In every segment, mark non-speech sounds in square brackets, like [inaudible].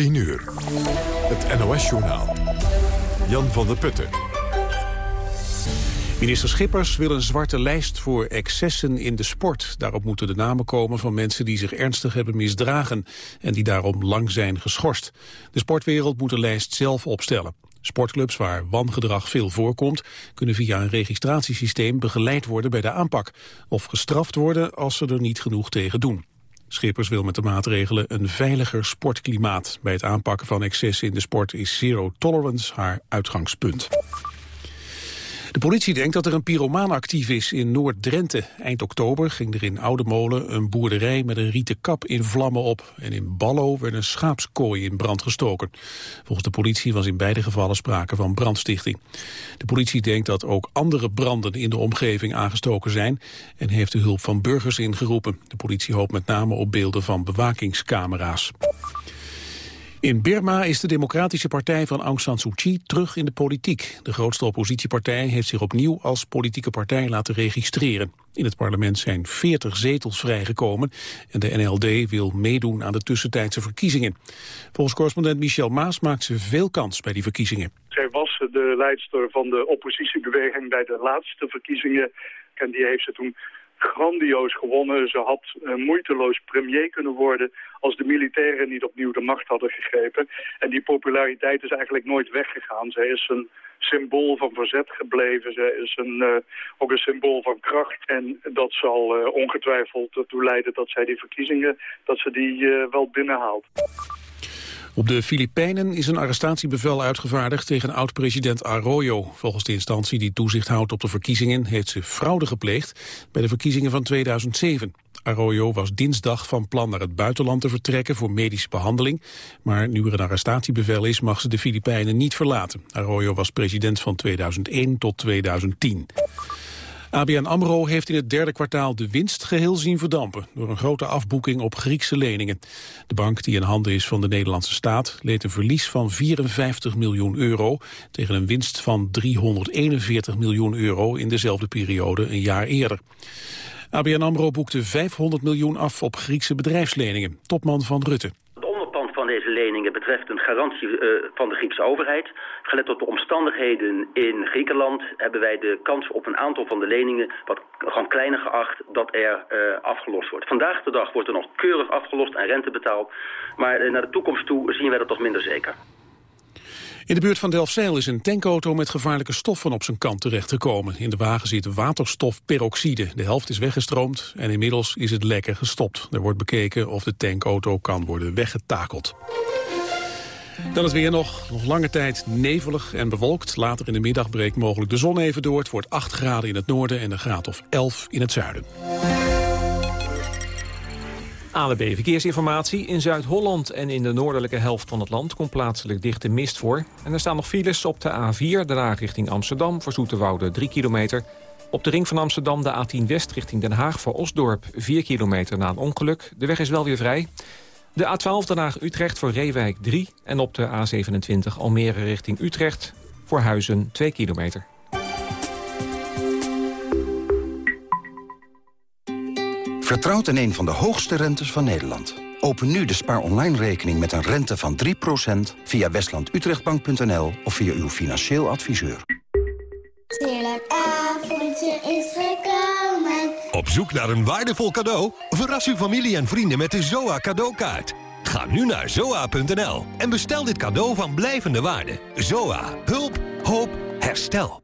10 uur. Het NOS-journaal. Jan van der Putten. Minister Schippers wil een zwarte lijst voor excessen in de sport. Daarop moeten de namen komen van mensen die zich ernstig hebben misdragen... en die daarom lang zijn geschorst. De sportwereld moet de lijst zelf opstellen. Sportclubs waar wangedrag veel voorkomt... kunnen via een registratiesysteem begeleid worden bij de aanpak... of gestraft worden als ze er niet genoeg tegen doen. Schippers wil met de maatregelen een veiliger sportklimaat. Bij het aanpakken van excessen in de sport is zero tolerance haar uitgangspunt. De politie denkt dat er een pyromaan actief is in Noord-Drenthe. Eind oktober ging er in Oude Molen een boerderij met een rieten kap in vlammen op. En in Ballo werd een schaapskooi in brand gestoken. Volgens de politie was in beide gevallen sprake van brandstichting. De politie denkt dat ook andere branden in de omgeving aangestoken zijn... en heeft de hulp van burgers ingeroepen. De politie hoopt met name op beelden van bewakingscamera's. In Birma is de Democratische Partij van Aung San Suu Kyi terug in de politiek. De grootste oppositiepartij heeft zich opnieuw als politieke partij laten registreren. In het parlement zijn 40 zetels vrijgekomen en de NLD wil meedoen aan de tussentijdse verkiezingen. Volgens correspondent Michel Maas maakt ze veel kans bij die verkiezingen. Zij was de leidster van de oppositiebeweging bij de laatste verkiezingen en die heeft ze toen grandioos gewonnen. Ze had uh, moeiteloos premier kunnen worden als de militairen niet opnieuw de macht hadden gegrepen. En die populariteit is eigenlijk nooit weggegaan. Zij is een symbool van verzet gebleven. Zij is een, uh, ook een symbool van kracht. En dat zal uh, ongetwijfeld ertoe leiden dat zij die verkiezingen dat ze die, wel binnenhaalt. Op de Filipijnen is een arrestatiebevel uitgevaardigd tegen oud-president Arroyo. Volgens de instantie die toezicht houdt op de verkiezingen heeft ze fraude gepleegd bij de verkiezingen van 2007. Arroyo was dinsdag van plan naar het buitenland te vertrekken voor medische behandeling. Maar nu er een arrestatiebevel is, mag ze de Filipijnen niet verlaten. Arroyo was president van 2001 tot 2010. ABN AMRO heeft in het derde kwartaal de winst geheel zien verdampen... door een grote afboeking op Griekse leningen. De bank, die in handen is van de Nederlandse staat... leed een verlies van 54 miljoen euro... tegen een winst van 341 miljoen euro in dezelfde periode een jaar eerder. ABN AMRO boekte 500 miljoen af op Griekse bedrijfsleningen. Topman van Rutte leningen betreft een garantie uh, van de Griekse overheid. Gelet op de omstandigheden in Griekenland hebben wij de kans op een aantal van de leningen wat gewoon kleiner geacht dat er uh, afgelost wordt. Vandaag de dag wordt er nog keurig afgelost en rente betaald. Maar uh, naar de toekomst toe zien wij dat toch minder zeker. In de buurt van Delfzijl is een tankauto met gevaarlijke stoffen op zijn kant terechtgekomen. In de wagen zit waterstofperoxide. De helft is weggestroomd en inmiddels is het lekker gestopt. Er wordt bekeken of de tankauto kan worden weggetakeld. Dan het weer nog. Nog lange tijd nevelig en bewolkt. Later in de middag breekt mogelijk de zon even door. Het wordt 8 graden in het noorden en een graad of 11 in het zuiden. ANWB Verkeersinformatie. In Zuid-Holland en in de noordelijke helft van het land komt plaatselijk dichte mist voor. En er staan nog files op de A4, daarna richting Amsterdam, voor Zoeterwoude 3 kilometer. Op de ring van Amsterdam de A10 West richting Den Haag voor Osdorp 4 kilometer na een ongeluk. De weg is wel weer vrij. De A12 Den Haag-Utrecht voor Reewijk 3 en op de A27 Almere richting Utrecht voor Huizen 2 kilometer. Vertrouwt in een van de hoogste rentes van Nederland. Open nu de spaar online rekening met een rente van 3% via westlandutrechtbank.nl of via uw financieel adviseur. Heerlijk avondje is gekomen. Op zoek naar een waardevol cadeau? Verras uw familie en vrienden met de ZOA cadeaukaart. Ga nu naar zoa.nl en bestel dit cadeau van blijvende waarde. ZOA. Hulp. Hoop. Herstel.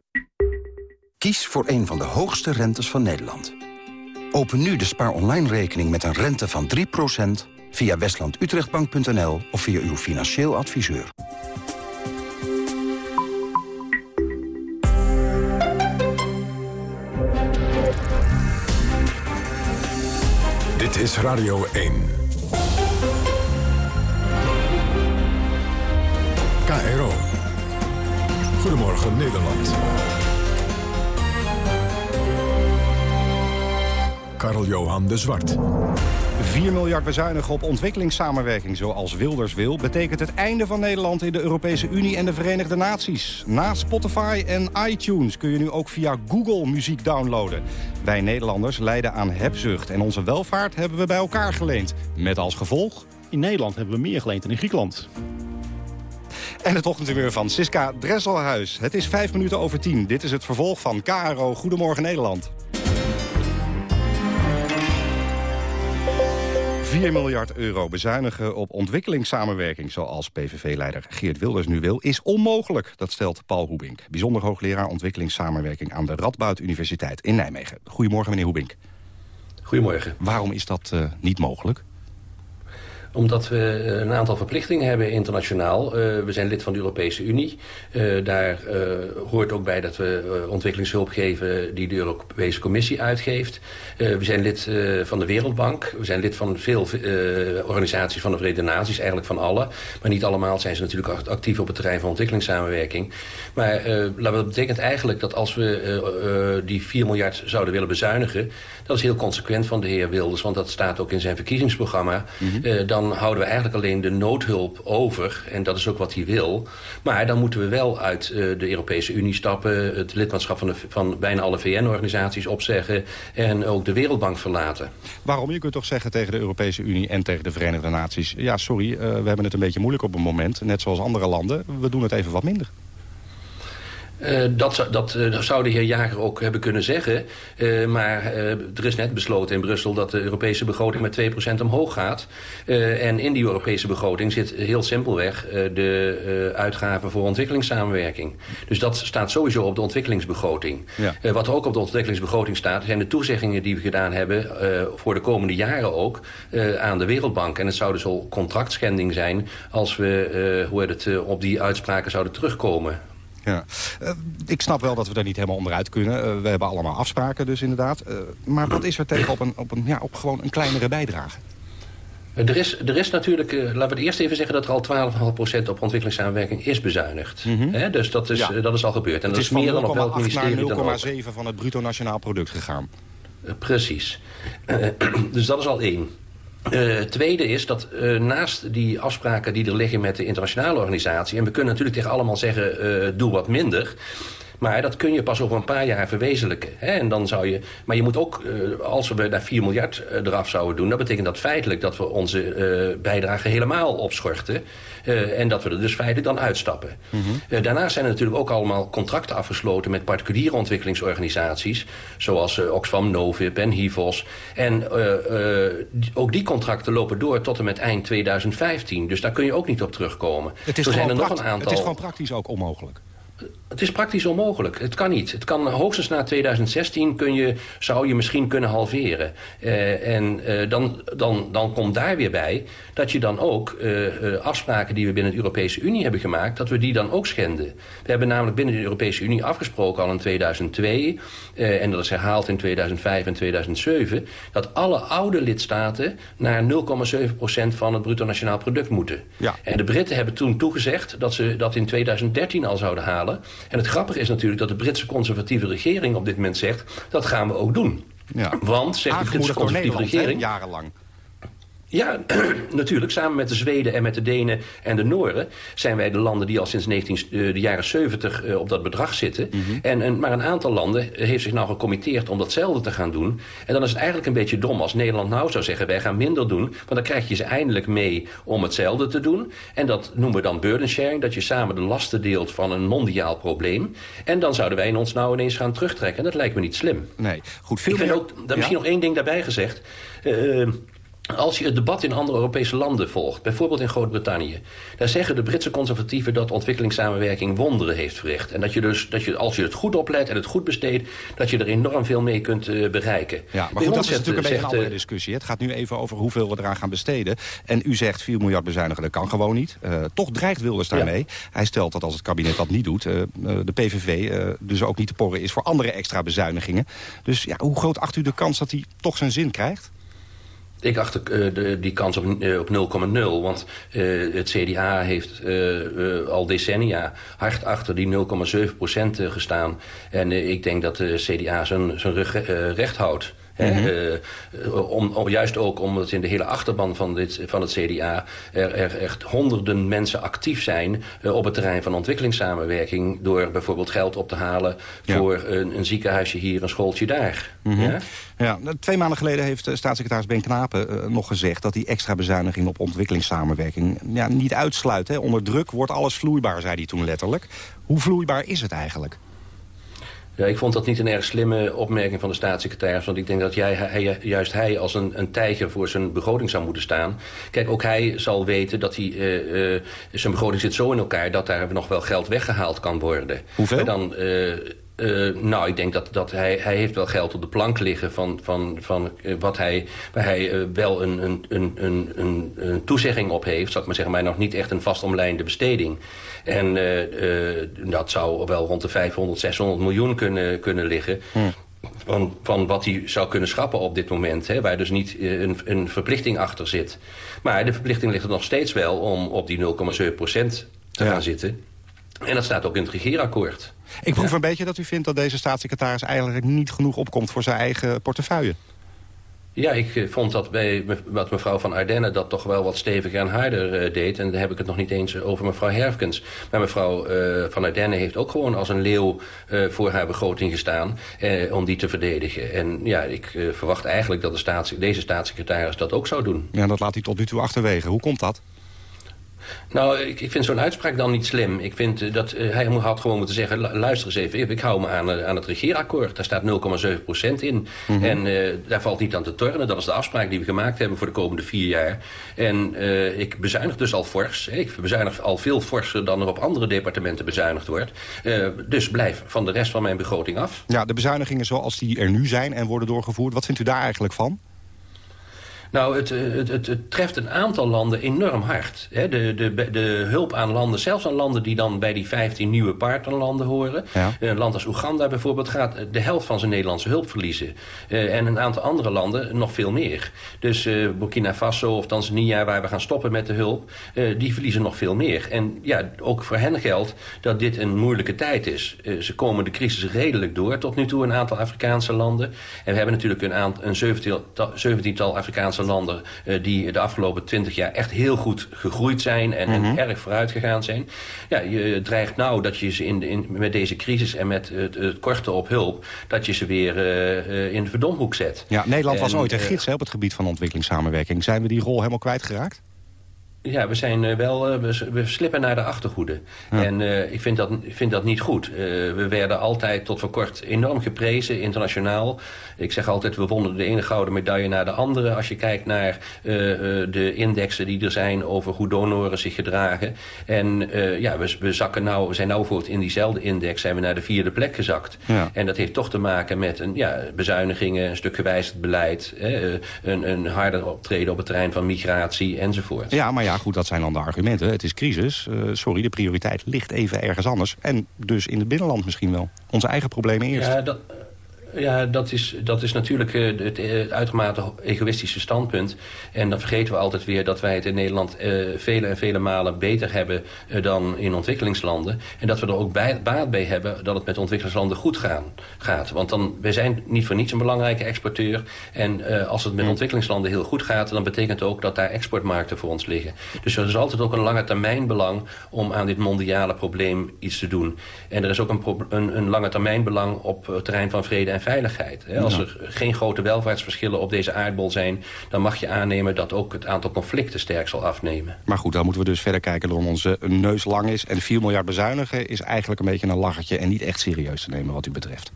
Kies voor een van de hoogste rentes van Nederland. Open nu de spaar online rekening met een rente van 3% via westlandutrechtbank.nl of via uw financieel adviseur. Dit is Radio 1. KRO. Goedemorgen Nederland. Karl-Johan de Zwart. 4 miljard bezuinigen op ontwikkelingssamenwerking zoals Wilders wil... betekent het einde van Nederland in de Europese Unie en de Verenigde Naties. Na Spotify en iTunes kun je nu ook via Google muziek downloaden. Wij Nederlanders lijden aan hebzucht en onze welvaart hebben we bij elkaar geleend. Met als gevolg in Nederland hebben we meer geleend dan in Griekenland. En het ochtendhumeur van Siska Dresselhuis. Het is vijf minuten over tien. Dit is het vervolg van KRO Goedemorgen Nederland. 4 miljard euro bezuinigen op ontwikkelingssamenwerking... zoals PVV-leider Geert Wilders nu wil, is onmogelijk. Dat stelt Paul Hoebink, bijzonder hoogleraar ontwikkelingssamenwerking... aan de Radboud Universiteit in Nijmegen. Goedemorgen, meneer Hoebink. Goedemorgen. Waarom is dat uh, niet mogelijk? Omdat we eh, een aantal verplichtingen hebben internationaal. Uh, we zijn lid van de Europese Unie. Uh, daar hoort ook bij dat we ontwikkelingshulp geven die de Europese Commissie uitgeeft. we zijn lid van de Wereldbank. We zijn lid van veel organisaties van de Verenigde Naties, eigenlijk van alle. Maar niet allemaal zijn ze natuurlijk actief op het terrein van ontwikkelingssamenwerking. Maar dat betekent eigenlijk dat als we die 4 miljard zouden willen bezuinigen... dat is heel consequent van de heer Wilders, want dat staat ook in zijn verkiezingsprogramma... Mm -hmm. dan houden we eigenlijk alleen de noodhulp over. En dat is ook wat hij wil. Maar dan moeten we wel uit uh, de Europese Unie stappen... het lidmaatschap van, van bijna alle VN-organisaties opzeggen... en ook de Wereldbank verlaten. Waarom? Je kunt toch zeggen tegen de Europese Unie en tegen de Verenigde Naties... ja, sorry, uh, we hebben het een beetje moeilijk op een moment. Net zoals andere landen. We doen het even wat minder. Uh, dat, dat uh, zou de heer Jager ook hebben kunnen zeggen. Uh, maar er is net besloten in Brussel dat de Europese begroting met 2% omhoog gaat. en in die Europese begroting zit heel simpelweg de uitgaven voor ontwikkelingssamenwerking. Dus dat staat sowieso op de ontwikkelingsbegroting. Ja. wat er ook op de ontwikkelingsbegroting staat... zijn de toezeggingen die we gedaan hebben voor de komende jaren ook aan de Wereldbank. En het zou dus al contractschending zijn als we hoe het, op die uitspraken zouden terugkomen. Ja. Uh, ik snap wel dat we daar niet helemaal onderuit kunnen. Uh, we hebben allemaal afspraken dus inderdaad. Uh, maar wat is er tegen op, een, op, een, ja, op gewoon een kleinere bijdrage? Er is, er is natuurlijk, uh, laten we het eerst even zeggen... dat er al 12,5% op ontwikkelingssamenwerking is bezuinigd. Mm -hmm. He, dus dat is, ja. dat is al gebeurd. En het dat is, meer dan op welk ministerie naar 0,7 van het bruto nationaal product gegaan. precies. [clears throat] dus dat is al één. Uh, tweede is dat uh, naast die afspraken die er liggen met de internationale organisatie... en we kunnen natuurlijk tegen allemaal zeggen, uh, doe wat minder... Maar dat kun je pas over een paar jaar verwezenlijken. Hè? En dan zou je, maar je moet ook, uh, als we naar 4 miljard uh, eraf zouden doen... dat betekent dat feitelijk dat we onze uh, bijdrage helemaal opschorten. en dat we er dus feitelijk dan uitstappen. Mm -hmm. daarnaast zijn er natuurlijk ook allemaal contracten afgesloten... met particuliere ontwikkelingsorganisaties. Zoals Oxfam, Novib en HIVOS. En ook die contracten lopen door tot en met eind 2015. Dus daar kun je ook niet op terugkomen. Het is, Zo zijn er nog een aantal... het is gewoon praktisch ook onmogelijk. Het is praktisch onmogelijk. Het kan niet. Het kan hoogstens na 2016 kun je, zou je misschien kunnen halveren. Uh, en uh, dan, dan, dan komt daar weer bij dat je dan ook uh, afspraken die we binnen de Europese Unie hebben gemaakt... dat we die dan ook schenden. We hebben namelijk binnen de Europese Unie afgesproken al in 2002... en dat is herhaald in 2005 en 2007... dat alle oude lidstaten naar 0,7% van het bruto nationaal product moeten. Ja. En de Britten hebben toen toegezegd dat ze dat in 2013 al zouden halen... En het grappige is natuurlijk dat de Britse conservatieve regering op dit moment zegt... dat gaan we ook doen. Ja. Want, zegt de Britse conservatieve regering... jarenlang. Ja, [clears throat] natuurlijk. Samen met de Zweden en met de Denen en de Nooren... zijn wij de landen die al sinds 19, uh, de jaren 70 uh, op dat bedrag zitten. Mm -hmm. en, en, maar een aantal landen heeft zich nou gecommitteerd om datzelfde te gaan doen. En dan is het eigenlijk een beetje dom als Nederland nou zou zeggen... wij gaan minder doen, want dan krijg je ze eindelijk mee om hetzelfde te doen. En dat noemen we dan burden sharing, dat je samen de lasten deelt van een mondiaal probleem. En dan zouden wij ons nou ineens gaan terugtrekken. En dat lijkt me niet slim. Nee, goed. Veel Ik vind ook, dan misschien nog één ding daarbij gezegd... Uh, als je het debat in andere Europese landen volgt, bijvoorbeeld in Groot-Brittannië... daar zeggen de Britse conservatieven dat ontwikkelingssamenwerking wonderen heeft verricht. En dat je dus, dat je, als je het goed oplet en het goed besteedt... dat je er enorm veel mee kunt uh, bereiken. Ja, maar goed, dat is natuurlijk een beetje een andere discussie. Het gaat nu even over hoeveel we eraan gaan besteden. En u zegt 4 miljard bezuinigen, dat kan gewoon niet. Uh, toch dreigt Wilders daarmee. Ja. Hij stelt dat als het kabinet dat niet doet... Uh, de PVV dus ook niet te porren is voor andere extra bezuinigingen. Dus ja, hoe groot acht u de kans dat hij toch zijn zin krijgt? Ik acht uh, de, die kans op, uh, op 0,0. Want uh, het CDA heeft al decennia hard achter die 0,7% gestaan. En ik denk dat de CDA zijn, zijn rug recht houdt. Mhm. om, om, juist ook omdat in de hele achterban van, dit, van het CDA... er, er echt honderden mensen actief zijn op het terrein van ontwikkelingssamenwerking... door bijvoorbeeld geld op te halen voor een, een, ziekenhuisje hier, een schooltje daar. Mhm. ja? Ja, twee maanden geleden heeft staatssecretaris Ben Knapen nog gezegd... dat die extra bezuiniging op ontwikkelingssamenwerking ja, niet uitsluit. Hè. Onder druk wordt alles vloeibaar, zei hij toen letterlijk. Hoe vloeibaar is het eigenlijk? Ja, ik vond dat niet een erg slimme opmerking van de staatssecretaris. Want ik denk dat jij, hij, juist hij als een, een tijger voor zijn begroting zou moeten staan. Kijk, ook hij zal weten dat hij, uh, uh, zijn begroting zit zo in elkaar... dat daar nog wel geld weggehaald kan worden. Hoeveel? dan, uh, uh, nou, ik denk dat, dat hij, hij heeft wel geld op de plank liggen... van, van, van uh, wat hij, waar hij uh, wel een, een, een, een, een toezegging op heeft... zal ik maar zeggen, maar nog niet echt een vastomlijnde besteding. En dat zou wel rond de 500, 600 miljoen kunnen, kunnen liggen... Hmm. Van, van wat hij zou kunnen schrappen op dit moment. Hè, waar dus niet een, een verplichting achter zit. Maar de verplichting ligt er nog steeds wel om op die 0,7 procent te ja. gaan zitten. En dat staat ook in het regeerakkoord. Ik proef ja. een beetje dat u vindt dat deze staatssecretaris eigenlijk niet genoeg opkomt voor zijn eigen portefeuille. Ja, ik vond dat bij wat mevrouw van Ardenne dat toch wel wat steviger en harder uh, deed. En dan heb ik het nog niet eens over mevrouw Herfkens. Maar mevrouw uh, van Ardenne heeft ook gewoon als een leeuw uh, voor haar begroting gestaan om die te verdedigen. En ja, ik verwacht eigenlijk dat de staats, deze staatssecretaris dat ook zou doen. Ja, dat laat hij tot nu toe achterwege. Hoe komt dat? Nou, ik, ik vind zo'n uitspraak dan niet slim. Ik vind uh, dat uh, hij had gewoon moeten zeggen... luister eens even, ik hou me aan, uh, aan het regeerakkoord. Daar staat 0,7% in. Mm -hmm. En daar valt niet aan te tornen. Dat is de afspraak die we gemaakt hebben voor de komende vier jaar. En ik bezuinig dus al fors. Ik bezuinig al veel forser dan er op andere departementen bezuinigd wordt. dus blijf van de rest van mijn begroting af. Ja, de bezuinigingen zoals die er nu zijn en worden doorgevoerd... wat vindt u daar eigenlijk van? Nou, het, het, het, het, treft een aantal landen enorm hard. He, de, de, de hulp aan landen, zelfs aan landen die dan bij die 15 nieuwe partnerlanden horen. Ja. Een land als Oeganda bijvoorbeeld gaat de helft van zijn Nederlandse hulp verliezen. Uh, en een aantal andere landen nog veel meer. Dus uh, Burkina Faso of Tanzania, waar we gaan stoppen met de hulp... Uh, die verliezen nog veel meer. En ja, ook voor hen geldt dat dit een moeilijke tijd is. ze komen de crisis redelijk door, tot nu toe een aantal Afrikaanse landen. En we hebben natuurlijk een, aantal, een 17-tal 17 Afrikaanse landen uh, die de afgelopen twintig jaar echt heel goed gegroeid zijn en, mm -hmm. en erg vooruit gegaan zijn. Ja, je dreigt nou dat je ze in, met deze crisis en met het, het korten op hulp, dat je ze weer uh, in de verdomhoek zet. Ja, Nederland en, was ooit een gids hè, op het gebied van ontwikkelingssamenwerking. Zijn we die rol helemaal kwijtgeraakt? Ja, we zijn wel, we, we slippen naar de achterhoede. Ja. En uh, ik vind dat, vind dat niet goed. Uh, we werden altijd tot voor kort enorm geprezen, internationaal. Ik zeg altijd, we wonnen de ene gouden medaille naar de andere. Als je kijkt naar uh, de indexen die er zijn over hoe donoren zich gedragen. En ja, we, we, zakken nou, we zijn nou voor het in diezelfde index zijn we naar de vierde plek gezakt. Ja. En dat heeft toch te maken met een, ja, bezuinigingen, een stuk gewijzigd beleid. een, een harder optreden op het terrein van migratie enzovoort. Ja, maar ja, goed, dat zijn dan de argumenten. Het is crisis. Uh, sorry, de prioriteit ligt even ergens anders. En dus in het binnenland misschien wel. Onze eigen problemen eerst. Ja, dat is, dat is natuurlijk uh, het, het, uitermate egoïstische standpunt. En dan vergeten we altijd weer dat wij het in Nederland uh, vele en vele malen beter hebben dan in ontwikkelingslanden. En dat we er ook bij, baat bij hebben dat het met ontwikkelingslanden goed gaan, gaat. Want dan, wij zijn niet voor niets een belangrijke exporteur. En als het met ontwikkelingslanden heel goed gaat, dan betekent het ook dat daar exportmarkten voor ons liggen. Dus er is altijd ook een lange termijn belang om aan dit mondiale probleem iets te doen. En er is ook een, een, een lange termijn belang op het terrein van vrede en veiligheid. Als er geen grote welvaartsverschillen op deze aardbol zijn... dan mag je aannemen dat ook het aantal conflicten sterk zal afnemen. Maar goed, dan moeten we dus verder kijken dan onze neus lang is. En 4 miljard bezuinigen is eigenlijk een beetje een lachertje... en niet echt serieus te nemen wat u betreft.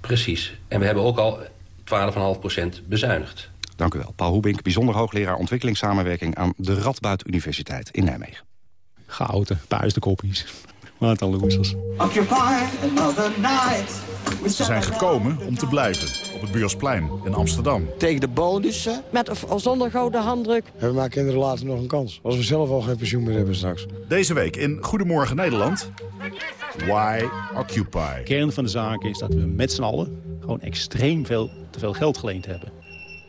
Precies. En we hebben ook al 12,5% bezuinigd. Dank u wel. Paul Hoebink, bijzonder hoogleraar ontwikkelingssamenwerking... aan de Radboud Universiteit in Nijmegen. Gehouden, een losers. Ze zijn gekomen om te blijven op het Buursplein in Amsterdam. Tegen de bonussen. Met of zonder gouden handdruk. En we maken kinderen later nog een kans. Als we zelf al geen pensioen meer hebben straks. Deze week in Goedemorgen Nederland. Why Occupy? De kern van de zaak is dat we met z'n allen gewoon extreem veel te veel geld geleend hebben.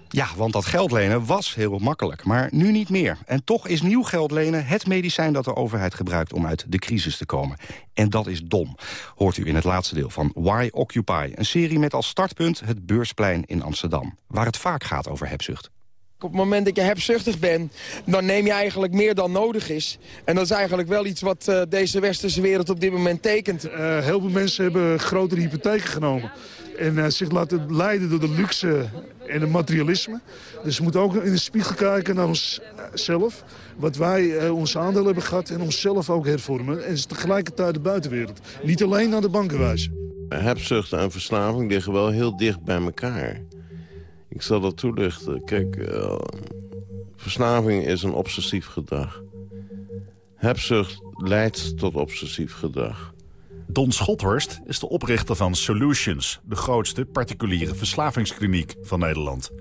Ja, want dat geld lenen was heel makkelijk, maar nu niet meer. En toch is nieuw geld lenen het medicijn dat de overheid gebruikt... om uit de crisis te komen. En dat is dom, hoort u in het laatste deel van Why Occupy... een serie met als startpunt het Beursplein in Amsterdam... waar het vaak gaat over hebzucht. Op het moment dat je hebzuchtig bent, dan neem je eigenlijk meer dan nodig is. En dat is eigenlijk wel iets wat uh, deze westerse wereld op dit moment tekent. Uh, heel veel mensen hebben grotere hypotheken genomen. En uh, zich laten leiden door de luxe en het materialisme. Dus we moeten ook in de spiegel kijken naar onszelf. Wat wij ons aandeel hebben gehad en onszelf ook hervormen. En tegelijkertijd de buitenwereld. Niet alleen naar de banken wijzen. Hebzucht en verslaving liggen wel heel dicht bij elkaar. Ik zal dat toelichten. Kijk, uh, verslaving is een obsessief gedrag. Hebzucht leidt tot obsessief gedrag. Don Schothorst is de oprichter van Solutions... de grootste particuliere verslavingskliniek van Nederland.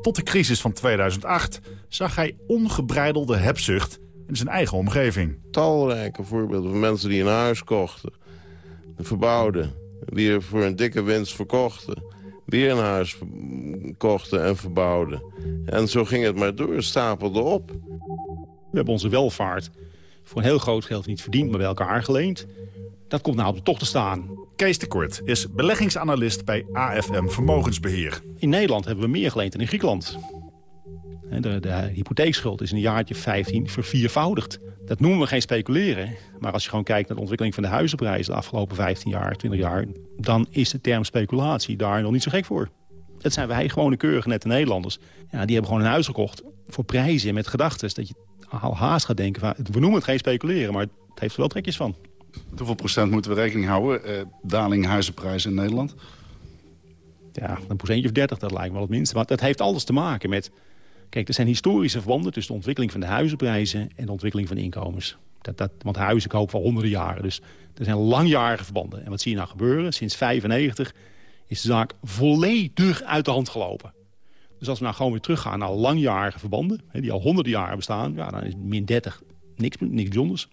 Tot de crisis van 2008 zag hij ongebreidelde hebzucht in zijn eigen omgeving. Talrijke voorbeelden van mensen die een huis kochten, verbouwden... die er voor een dikke winst verkochten weer een huis kochten en verbouwden. En zo ging het maar door, stapelde op. We hebben onze welvaart voor een heel groot geld niet verdiend, maar bij elkaar geleend. Dat komt nou op de tocht te staan. Kees de Kort is beleggingsanalist bij AFM Vermogensbeheer. In Nederland hebben we meer geleend dan in Griekenland. De, de hypotheekschuld is in een jaartje 15 verviervoudigd. Dat noemen we geen speculeren. Maar als je gewoon kijkt naar de ontwikkeling van de huizenprijzen... de afgelopen 15 jaar, 20 jaar... dan is de term speculatie daar nog niet zo gek voor. Dat zijn wij gewone keurige nette Nederlanders. Ja, die hebben gewoon een huis gekocht voor prijzen met gedachten. Dat je al haast gaat denken, van, we noemen het geen speculeren... maar het heeft er wel trekjes van. hoeveel procent moeten we rekening houden? Eh, daling huizenprijzen in Nederland? Ja, een procentje of 30, dat lijkt me wel het minste. Maar dat heeft alles te maken met Kijk, er zijn historische verbanden tussen de ontwikkeling van de huizenprijzen... en de ontwikkeling van de inkomens. Dat, dat, want huizen kopen al honderden jaren. Dus er zijn langjarige verbanden. En wat zie je nou gebeuren? Sinds 95 is de zaak volledig uit de hand gelopen. Dus als we nou gewoon weer teruggaan naar langjarige verbanden... Hè, die al honderden jaren bestaan, ja, dan is min 30 niks, niks bijzonders.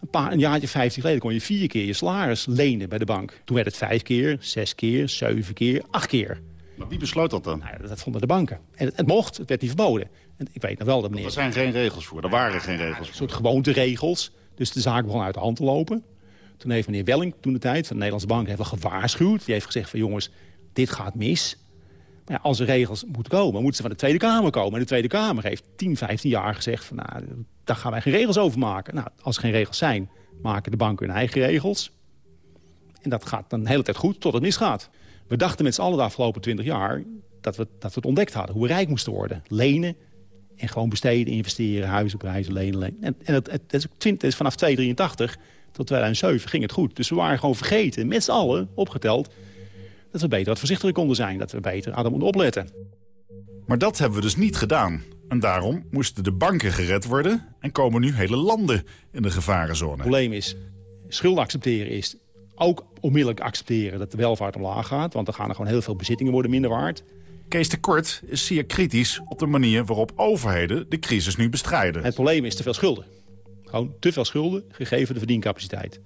Een, paar, een jaartje, 50 geleden kon je vier keer je salaris lenen bij de bank. Toen werd het vijf keer, zes keer, zeven keer, acht keer. Maar wie besloot dat dan? Nou, dat vonden de banken. En het, het, mocht, het werd niet verboden. En ik weet nog wel dat meneer... Er zijn geen regels voor, er waren geen regels voor. Een soort gewoonteregels. Dus de zaak begon uit de hand te lopen. Toen heeft meneer Welling, toen de tijd, van de Nederlandse Bank... heeft wel gewaarschuwd. Die heeft gezegd van jongens, dit gaat mis. Maar ja, als er regels moeten komen, moeten ze van de Tweede Kamer komen. En de Tweede Kamer heeft 10, 15 jaar gezegd van... nou, daar gaan wij geen regels over maken. Nou, als er geen regels zijn, maken de banken hun eigen regels. En dat gaat dan de hele tijd goed, tot het misgaat. We dachten met z'n allen de afgelopen 20 jaar dat we, dat we het ontdekt hadden. Hoe we rijk moesten worden. Lenen en gewoon besteden, investeren, huizenprijzen, lenen. lenen. En, het, is, 20, is vanaf 283 tot 2007 ging het goed. Dus we waren gewoon vergeten, met z'n allen, opgeteld... dat we beter wat voorzichtiger konden zijn. Dat we beter hadden moeten opletten. Maar dat hebben we dus niet gedaan. En daarom moesten de banken gered worden... en komen nu hele landen in de gevarenzone. Het probleem is, schulden accepteren is ook onmiddellijk accepteren dat de welvaart omlaag gaat. Want dan gaan er gewoon heel veel bezittingen worden minder waard. Kees de Kort is zeer kritisch op de manier waarop overheden de crisis nu bestrijden. Het probleem is te veel schulden. Gewoon te veel schulden, gegeven de verdiencapaciteit.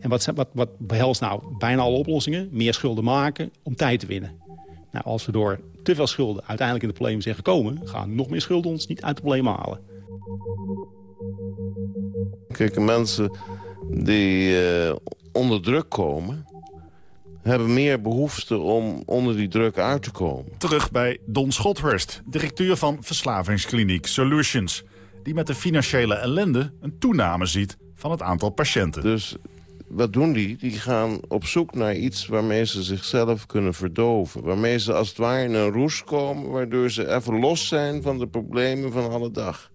En wat, wat, wat behelst nou bijna alle oplossingen? Meer schulden maken om tijd te winnen. Nou, als we door te veel schulden uiteindelijk in de problemen zijn gekomen... gaan nog meer schulden ons niet uit de problemen halen. Kijk, mensen die uh, onder druk komen... hebben meer behoefte om onder die druk uit te komen. Terug bij Don Schothurst, directeur van verslavingskliniek Solutions... die met de financiële ellende een toename ziet van het aantal patiënten. Dus wat doen die? Die gaan op zoek naar iets waarmee ze zichzelf kunnen verdoven. Waarmee ze als het ware in een roes komen... waardoor ze even los zijn van de problemen van alle dag.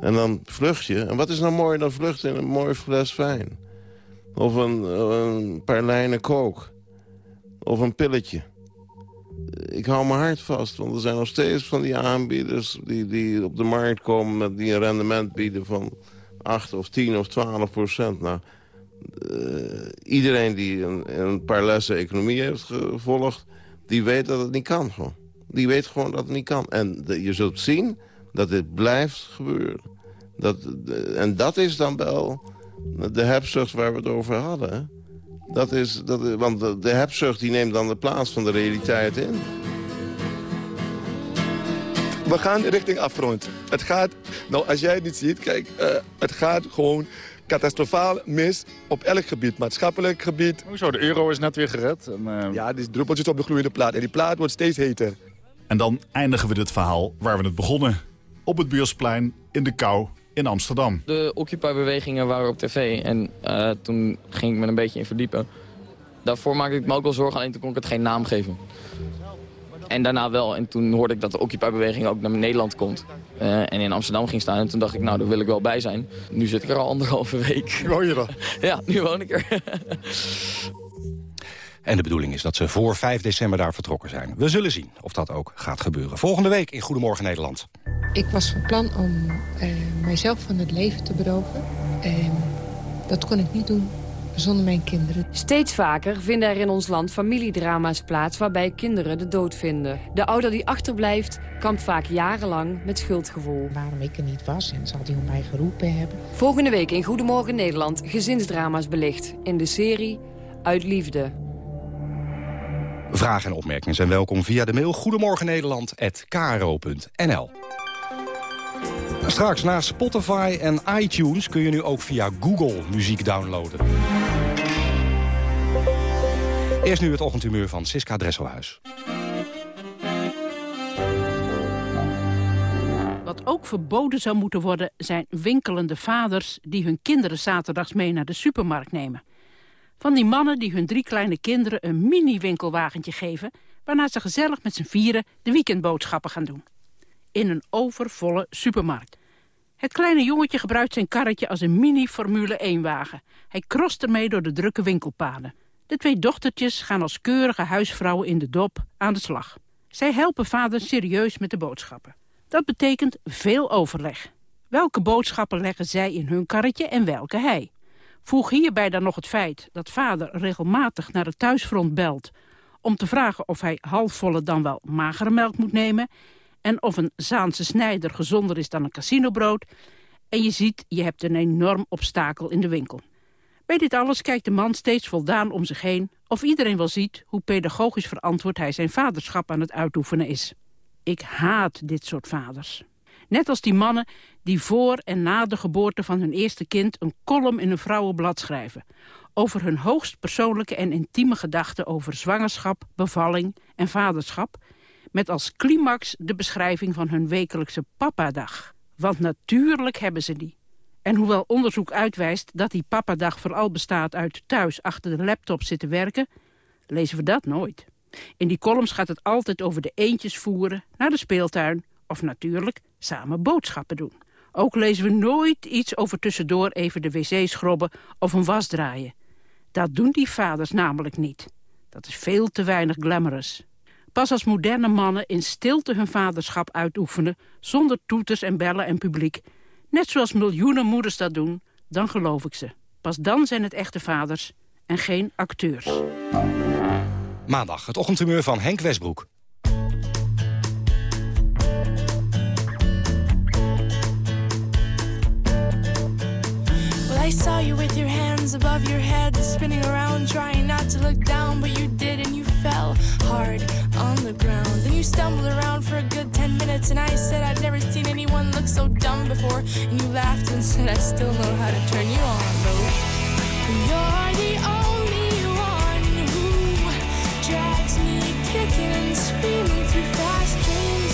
En dan vlucht je. En wat is nou mooi dan vluchten in een mooi fles wijn? Of een, een paar lijnen kook. Of een pilletje. Ik hou mijn hart vast, want er zijn nog steeds van die aanbieders... die, die op de markt komen met die een rendement bieden van 8 of 10 of 12 procent. Nou, uh, iedereen die een, een, paar lessen economie heeft gevolgd... die weet dat het niet kan gewoon. Die weet gewoon dat het niet kan. En je zult zien dat dit blijft gebeuren. Dat, en dat is dan wel de hebzucht waar we het over hadden. Dat is, dat, want de, de hebzucht die neemt dan de plaats van de realiteit in. We gaan richting afgrond. Het gaat, nou als jij het niet ziet, kijk, uh, het gaat gewoon catastrofaal mis op elk gebied. Maatschappelijk gebied. Hoezo, de euro is net weer gered. En, uh... Ja, die druppeltjes op de gloeiende plaat. En die plaat wordt steeds heter. En dan eindigen we dit verhaal waar we het begonnen. Op het Biosplein, in de kou, in Amsterdam. De Occupy-bewegingen waren op tv en uh, toen ging ik me een beetje in verdiepen. Daarvoor maakte ik me ook wel zorgen, alleen toen kon ik het geen naam geven. En daarna wel. En toen hoorde ik dat de Occupy-beweging ook naar Nederland komt. Uh, en in Amsterdam ging staan. En toen dacht ik, nou, daar wil ik wel bij zijn. Nu zit ik er al anderhalve week. Woon je er? [laughs] ja, nu woon ik er. En de bedoeling is dat ze voor 5 december daar vertrokken zijn. We zullen zien of dat ook gaat gebeuren. Volgende week in Goedemorgen Nederland. Ik was van plan om uh, mijzelf van het leven te beroven. En dat kon ik niet doen zonder mijn kinderen. Steeds vaker vinden er in ons land familiedrama's plaats... waarbij kinderen de dood vinden. De ouder die achterblijft kampt vaak jarenlang met schuldgevoel. Waarom ik er niet was en zal hij om mij geroepen hebben. Volgende week in Goedemorgen Nederland gezinsdrama's belicht. In de serie Uit Liefde. Vragen en opmerkingen zijn welkom via de mail goedemorgennederland.kro.nl Straks na Spotify en iTunes kun je nu ook via Google muziek downloaden. Eerst nu het ochtendhumeur van Siska Dresselhuis. Wat ook verboden zou moeten worden zijn winkelende vaders... die hun kinderen zaterdags mee naar de supermarkt nemen. Van die mannen die hun drie kleine kinderen een mini-winkelwagentje geven... waarna ze gezellig met z'n vieren de weekendboodschappen gaan doen. In een overvolle supermarkt. Het kleine jongetje gebruikt zijn karretje als een mini-Formule 1-wagen. Hij krost ermee door de drukke winkelpaden. De twee dochtertjes gaan als keurige huisvrouwen in de dop aan de slag. Zij helpen vader serieus met de boodschappen. Dat betekent veel overleg. Welke boodschappen leggen zij in hun karretje en welke hij? Voeg hierbij dan nog het feit dat vader regelmatig naar het thuisfront belt... om te vragen of hij halfvolle dan wel magere melk moet nemen... en of een Zaanse snijder gezonder is dan een casinobrood... en je ziet, je hebt een enorm obstakel in de winkel. Bij dit alles kijkt de man steeds voldaan om zich heen... of iedereen wel ziet hoe pedagogisch verantwoord hij zijn vaderschap aan het uitoefenen is. Ik haat dit soort vaders. Net als die mannen die voor en na de geboorte van hun eerste kind... een column in een vrouwenblad schrijven. Over hun hoogst persoonlijke en intieme gedachten over zwangerschap, bevalling en vaderschap. Met als climax de beschrijving van hun wekelijkse papadag. Want natuurlijk hebben ze die. En hoewel onderzoek uitwijst dat die papadag vooral bestaat uit thuis achter de laptop zitten werken, lezen we dat nooit. In die columns gaat het altijd over de eentjes voeren naar de speeltuin of natuurlijk samen boodschappen doen. Ook lezen we nooit iets over tussendoor even de wc schrobben of een was draaien. Dat doen die vaders namelijk niet. Dat is veel te weinig glamorous. Pas als moderne mannen in stilte hun vaderschap uitoefenen... zonder toeters en bellen en publiek... net zoals miljoenen moeders dat doen, dan geloof ik ze. Pas dan zijn het echte vaders en geen acteurs. Maandag, het ochtendhumeur van Henk Westbroek. I saw you with your hands above your head, spinning around, trying not to look down, but you did, and you fell hard on the ground. Then you stumbled around for a good ten minutes, and I said I'd never seen anyone look so dumb before, and you laughed and [laughs] said I still know how to turn you on, though. You're the only one who drags me kicking and screaming through fast dreams,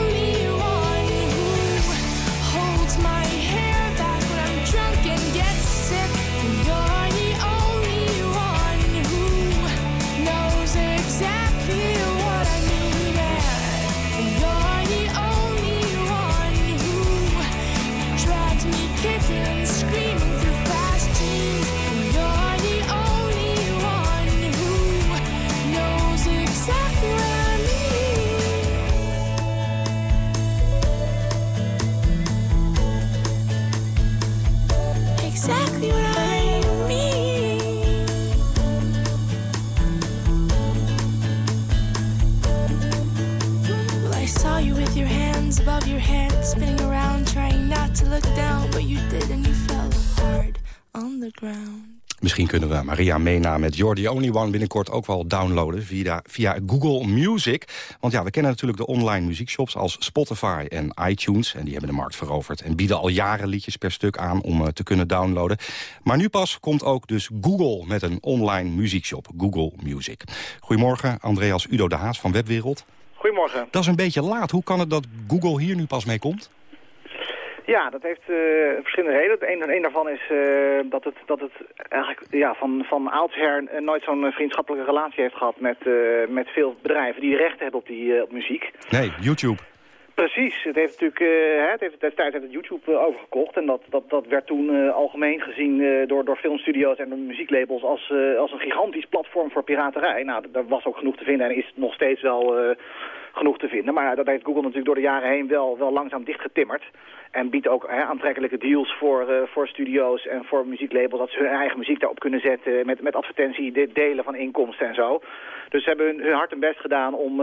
Misschien kunnen we Maria Mena met You're the Only One binnenkort ook wel downloaden via, via Google Music. Want ja, we kennen natuurlijk de online muziekshops als Spotify en iTunes. En die hebben de markt veroverd en bieden al jaren liedjes per stuk aan om eh, te kunnen downloaden. Maar nu pas komt ook dus Google met een online muziekshop, Google Music. Goedemorgen, Andreas Udo de Haas van Webwereld. Goedemorgen. Dat is een beetje laat. Hoe kan het dat Google hier nu pas mee komt? Ja, dat heeft eh, verschillende redenen. Een, daarvan is eh, dat, het, dat het eigenlijk ja, van, van oudsher eh, nooit zo'n vriendschappelijke relatie heeft gehad met, met veel bedrijven die rechten hebben op, die, op muziek. Nee, YouTube. Precies, het heeft natuurlijk hè, het heeft, destijds het YouTube eh, overgekocht en dat, dat, dat werd toen eh, algemeen gezien door, door filmstudio's en muzieklabels als, als een gigantisch platform voor piraterij. Nou, daar was ook genoeg te vinden en is nog steeds wel genoeg te vinden. Maar dat heeft Google natuurlijk door de jaren heen wel, wel langzaam dichtgetimmerd. En biedt ook aantrekkelijke deals voor, voor studio's en voor muzieklabels... dat ze hun eigen muziek daarop kunnen zetten met, met advertentie, de- delen van inkomsten en zo. Dus ze hebben hun, hun hart en best gedaan om,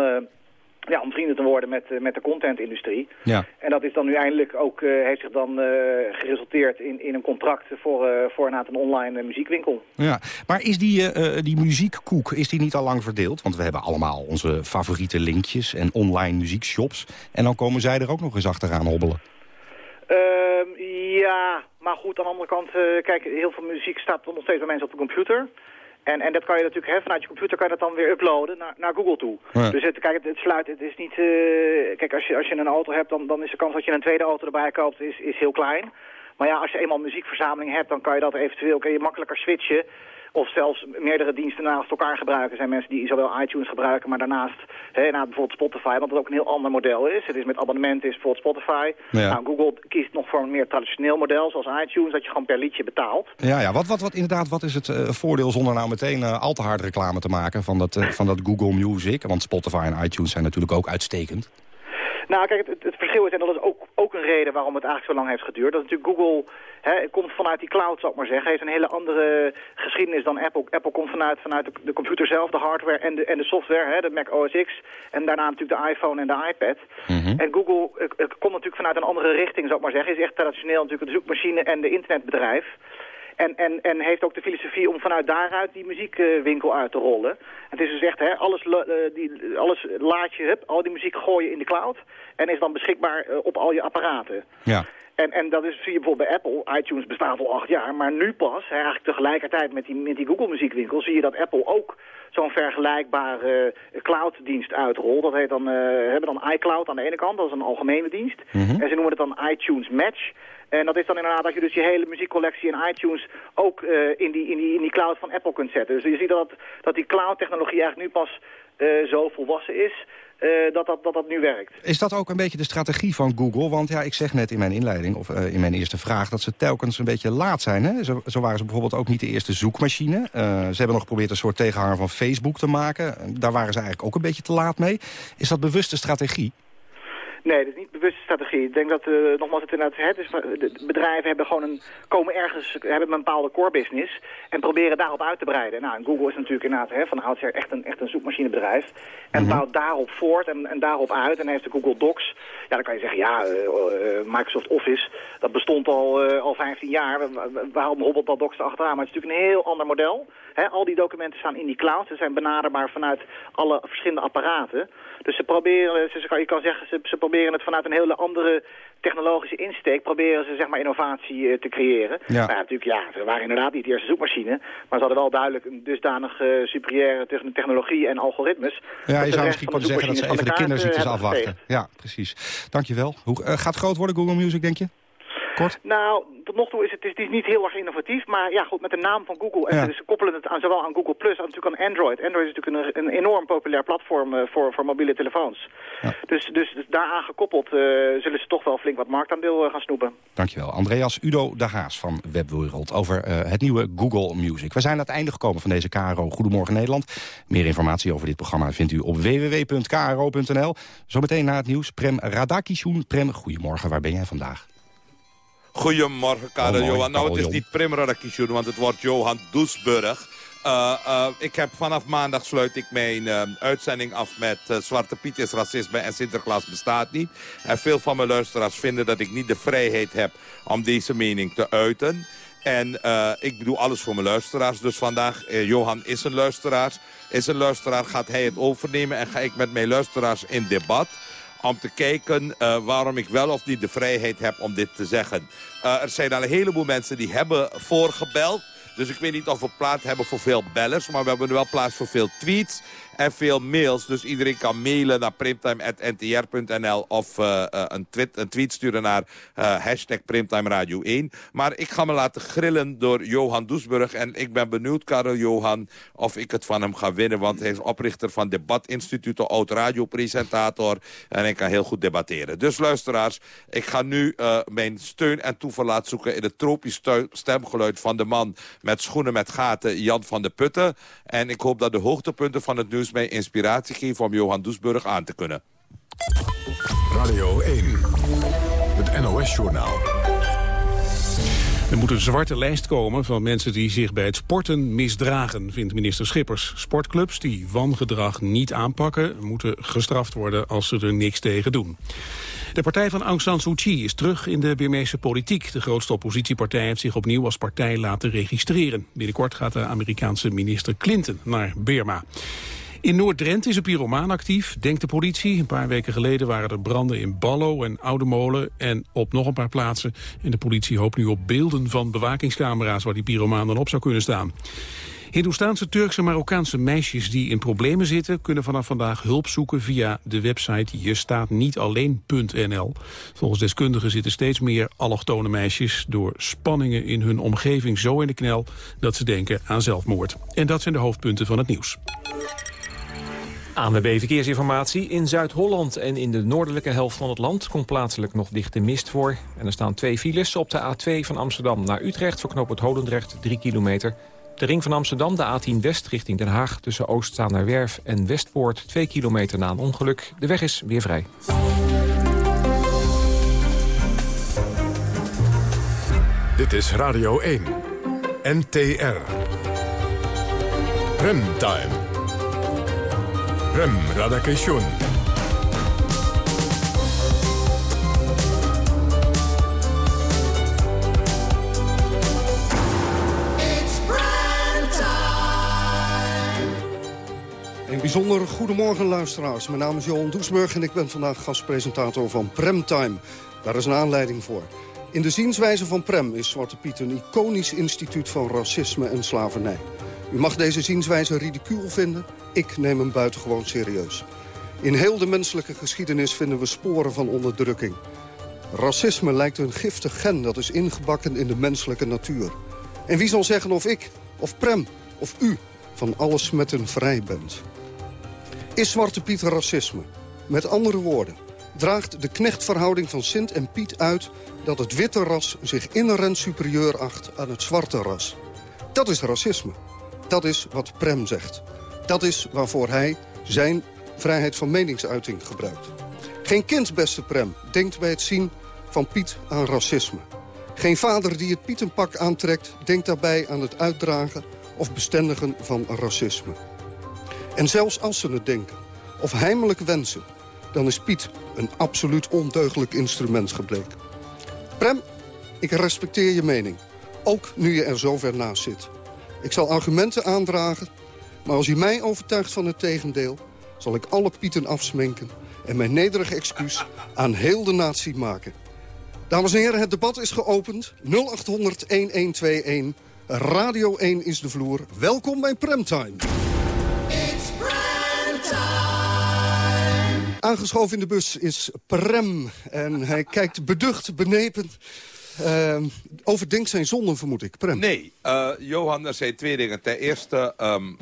ja, om vrienden te worden met, eh, met de contentindustrie. Ja. En dat is dan nu eindelijk ook, eh, heeft zich dan eh, geresulteerd in, in een contract voor, eh voor een online eh, muziekwinkel. Ja, maar is die, die muziekkoek is die niet al lang verdeeld? Want we hebben allemaal onze favoriete linkjes en online muziekshops. En dan komen zij er ook nog eens achteraan hobbelen. Ehm, ja, maar goed, aan de andere kant, kijk, heel veel muziek staat nog steeds bij mensen op de computer. En, en dat kan je natuurlijk, hè, vanuit je computer kan je dat dan weer uploaden naar, naar Google toe. Ja. Dus het, kijk, het, het sluit, het is niet, eh, kijk, als je, als je een auto hebt, dan, dan is de kans dat je een tweede auto erbij koopt, is, is heel klein. Maar ja, als je eenmaal muziekverzameling hebt, dan kan je dat eventueel, kan je makkelijker switchen. Of zelfs meerdere diensten naast elkaar gebruiken. Er zijn mensen die zowel iTunes gebruiken, maar daarnaast hè, nou, bijvoorbeeld Spotify, want dat ook een heel ander model is. Het is met abonnementen is bijvoorbeeld Spotify. Ja. Nou, Google kiest nog voor een meer traditioneel model, zoals iTunes, dat je gewoon per liedje betaalt. Ja, ja. Wat, wat, wat, inderdaad, wat is het eh, voordeel zonder nou meteen eh, al te hard reclame te maken van dat, eh, van dat Google Music? Want Spotify en iTunes zijn natuurlijk ook uitstekend. Nou, kijk, het, het, verschil is, en dat is ook, ook een reden waarom het eigenlijk zo lang heeft geduurd, dat natuurlijk Google hè, komt vanuit die cloud, zou ik maar zeggen, heeft een hele andere geschiedenis dan Apple. Apple komt vanuit, vanuit de, de computer zelf, de hardware en de, en de software, hè, de Mac OS X, en daarna natuurlijk de iPhone en de iPad. En Google komt natuurlijk vanuit een andere richting, zou ik maar zeggen, is echt traditioneel natuurlijk de zoekmachine en de internetbedrijf. En, en, en heeft ook de filosofie om vanuit daaruit die muziekwinkel uit te rollen. Het is dus echt, hè, alles, eh, die, alles laat je, hup, al die muziek gooien in de cloud. En is dan beschikbaar eh, op al je apparaten. Ja. En, en dat is, zie je bijvoorbeeld bij Apple. iTunes bestaat al acht jaar. Maar nu pas, hè, eigenlijk tegelijkertijd met die, met die Google muziekwinkel... zie je dat Apple ook zo'n vergelijkbare eh, clouddienst uitrolt. Dat heet dan, eh, hebben dan iCloud aan de ene kant, dat is een algemene dienst. Mhm. En ze noemen het dan iTunes Match. En dat is dan inderdaad dat je dus je hele muziekcollectie in iTunes ook eh, in, die, in, die, in die cloud van Apple kunt zetten. Dus je ziet dat, dat die cloud-technologie eigenlijk nu pas eh, zo volwassen is eh, dat, dat, dat dat nu werkt. Is dat ook een beetje de strategie van Google? Want ja, ik zeg net in mijn inleiding, of in mijn eerste vraag... dat ze telkens een beetje laat zijn. Hè? Zo, zo waren ze bijvoorbeeld ook niet de eerste zoekmachine. Ze hebben nog geprobeerd een soort tegenhanger van Facebook te maken. Daar waren ze eigenlijk ook een beetje te laat mee. Is dat bewuste strategie? Nee, dat is niet bewuste strategie. Ik denk dat, eh, nogmaals, het inderdaad, het is, de bedrijven hebben gewoon een, komen ergens, hebben een bepaalde core business en proberen daarop uit te breiden. Nou, en Google is natuurlijk inderdaad hè, van oudsher echt een, echt een zoekmachinebedrijf. En bouwt daarop voort en, en daarop uit. En heeft de Google Docs. Ja, dan kan je zeggen, ja, eh, eh, Microsoft Office, dat bestond al, al 15 jaar. Wa- wa- Waarom hobbelt dat Docs erachteraan? Maar het is natuurlijk een heel ander model. Al die documenten staan in die cloud. Ze zijn benaderbaar vanuit alle verschillende apparaten. Dus ze proberen, ze, je kan zeggen, ze, ze proberen het vanuit een hele andere technologische insteek proberen ze zeg maar innovatie eh, te creëren. Ja. Maar ja, natuurlijk, ja, ze waren inderdaad niet de eerste zoekmachine, maar ze hadden wel duidelijk een dusdanig uh, superieure te- technologie en algoritmes. Ja, je zou misschien kunnen zeggen dat ze even de kinderziektes eh, afwachten. Ja, precies. Dankjewel. Hoe, eh, gaat het groot worden, Google Music, denk je? Kort? Nou, tot nog toe is het, het is niet heel erg innovatief, maar ja, goed, met de naam van Google. En Ja. ze, koppelen het aan, zowel aan Google Plus als natuurlijk aan Android. Android is natuurlijk een, een enorm populair platform eh, voor, voor mobiele telefoons. Dus, dus, dus daaraan gekoppeld eh, zullen ze toch wel flink wat marktaandeel eh, gaan snoepen. Dankjewel. Andreas Udo de Haas van Webwereld over het nieuwe Google Music. We zijn aan het einde gekomen van deze KRO Goedemorgen Nederland. Meer informatie over dit programma vindt u op www.kro.nl. Zometeen na het nieuws Prem Radakishun. Prem, goedemorgen. Waar ben jij vandaag? Goedemorgen, Karel Oh, Johan. Nou, het is niet Prim Radakishun, want het wordt Johan Doesburg. Uh, uh, ik heb vanaf maandag sluit ik mijn uh, uitzending af met Zwarte Piet is racisme en Sinterklaas bestaat niet. En veel van mijn luisteraars vinden dat ik niet de vrijheid heb om deze mening te uiten. En ik doe alles voor mijn luisteraars. Dus vandaag, Johan is een luisteraar. Is een luisteraar, gaat hij het overnemen en ga ik met mijn luisteraars in debat om te kijken uh, waarom ik wel of niet de vrijheid heb om dit te zeggen. Uh, er zijn al een heleboel mensen die hebben voorgebeld. Dus ik weet niet of we plaats hebben voor veel bellers. Maar we hebben wel plaats voor veel tweets en veel mails. Dus iedereen kan mailen naar primtime.ntr.nl of uh, een, tweet, een, tweet sturen naar hashtag Primtime Radio 1. Maar ik ga me laten grillen door Johan Doesburg. En ik ben benieuwd, Karel Johan, of ik het van hem ga winnen. Want hij is oprichter van Debat Instituut, oud radiopresentator. En hij kan heel goed debatteren. Dus luisteraars, ik ga nu uh, mijn steun en toeverlaat zoeken... in het tropisch stemgeluid van de man met schoenen met gaten, Jan van de Putten. En ik hoop dat de hoogtepunten van het nieuws mij inspiratie geven om Johan Doesburg aan te kunnen. Radio 1, het NOS-journaal. Er moet een zwarte lijst komen van mensen die zich bij het sporten misdragen, vindt minister Schippers. Sportclubs die wangedrag niet aanpakken, moeten gestraft worden als ze er niks tegen doen. De partij van Aung San Suu Kyi is terug in de Birmeese politiek. De grootste oppositiepartij heeft zich opnieuw als partij laten registreren. Binnenkort gaat de Amerikaanse minister Clinton naar Birma. In Noord-Drenthe is een pyromaan actief, denkt de politie. Een paar weken geleden waren er branden in Ballo en Oude Molen en op nog een paar plaatsen. En de politie hoopt nu op beelden van bewakingscamera's waar die pyromaan dan op zou kunnen staan. Hindoestaanse, Turkse en Marokkaanse meisjes die in problemen zitten... kunnen vanaf vandaag hulp zoeken via de website jestaatnietalleen.nl. Volgens deskundigen zitten steeds meer allochtone meisjes... door spanningen in hun omgeving zo in de knel dat ze denken aan zelfmoord. En dat zijn de hoofdpunten van het nieuws. ANWB Verkeersinformatie. In Zuid-Holland en in de noordelijke helft van het land... komt plaatselijk nog dichte mist voor. En er staan twee files op de A2 van Amsterdam naar Utrecht... voor knooppunt Holendrecht, 3 kilometer. De ring van Amsterdam, de A10 West richting Den Haag... tussen Oostzaanerwerf en Westpoort, 2 kilometer na een ongeluk. De weg is weer vrij. Dit is Radio 1. NTR. Remtime. Rem Radakation. Een bijzonder goedemorgen luisteraars. Mijn naam is Johan Doesburg en ik ben vandaag gastpresentator van Premtime. Daar is een aanleiding voor. In de zienswijze van Prem is Zwarte Piet een iconisch instituut van racisme en slavernij. U mag deze zienswijze ridicuul vinden, ik neem hem buitengewoon serieus. In heel de menselijke geschiedenis vinden we sporen van onderdrukking. Racisme lijkt een giftig gen dat is ingebakken in de menselijke natuur. En wie zal zeggen of ik, of Prem, of u van alle smetten vrij bent? Is Zwarte Piet racisme? Met andere woorden, draagt de knechtverhouding van Sint en Piet uit... dat het witte ras zich inherent superieur acht aan het zwarte ras? Dat is racisme. Dat is wat Prem zegt. Dat is waarvoor hij zijn vrijheid van meningsuiting gebruikt. Geen kind, beste Prem, denkt bij het zien van Piet aan racisme. Geen vader die het Pietenpak aantrekt... denkt daarbij aan het uitdragen of bestendigen van racisme. En zelfs als ze het denken, of heimelijk wensen... dan is Piet een absoluut ondeugelijk instrument gebleken. Prem, ik respecteer je mening. Ook nu je er zover naast zit. Ik zal argumenten aandragen, maar als u mij overtuigt van het tegendeel... zal ik alle Pieten afsminken... en mijn nederige excuus aan heel de natie maken. Dames en heren, het debat is geopend. 0800-1121. Radio 1 is de vloer. Welkom bij Premtime. Aangeschoven in de bus is Prem. En hij kijkt beducht, benepen. Uh, zijn zonden, vermoed ik. Prem. Nee, uh, Johan, er zijn twee dingen. Ten eerste, um,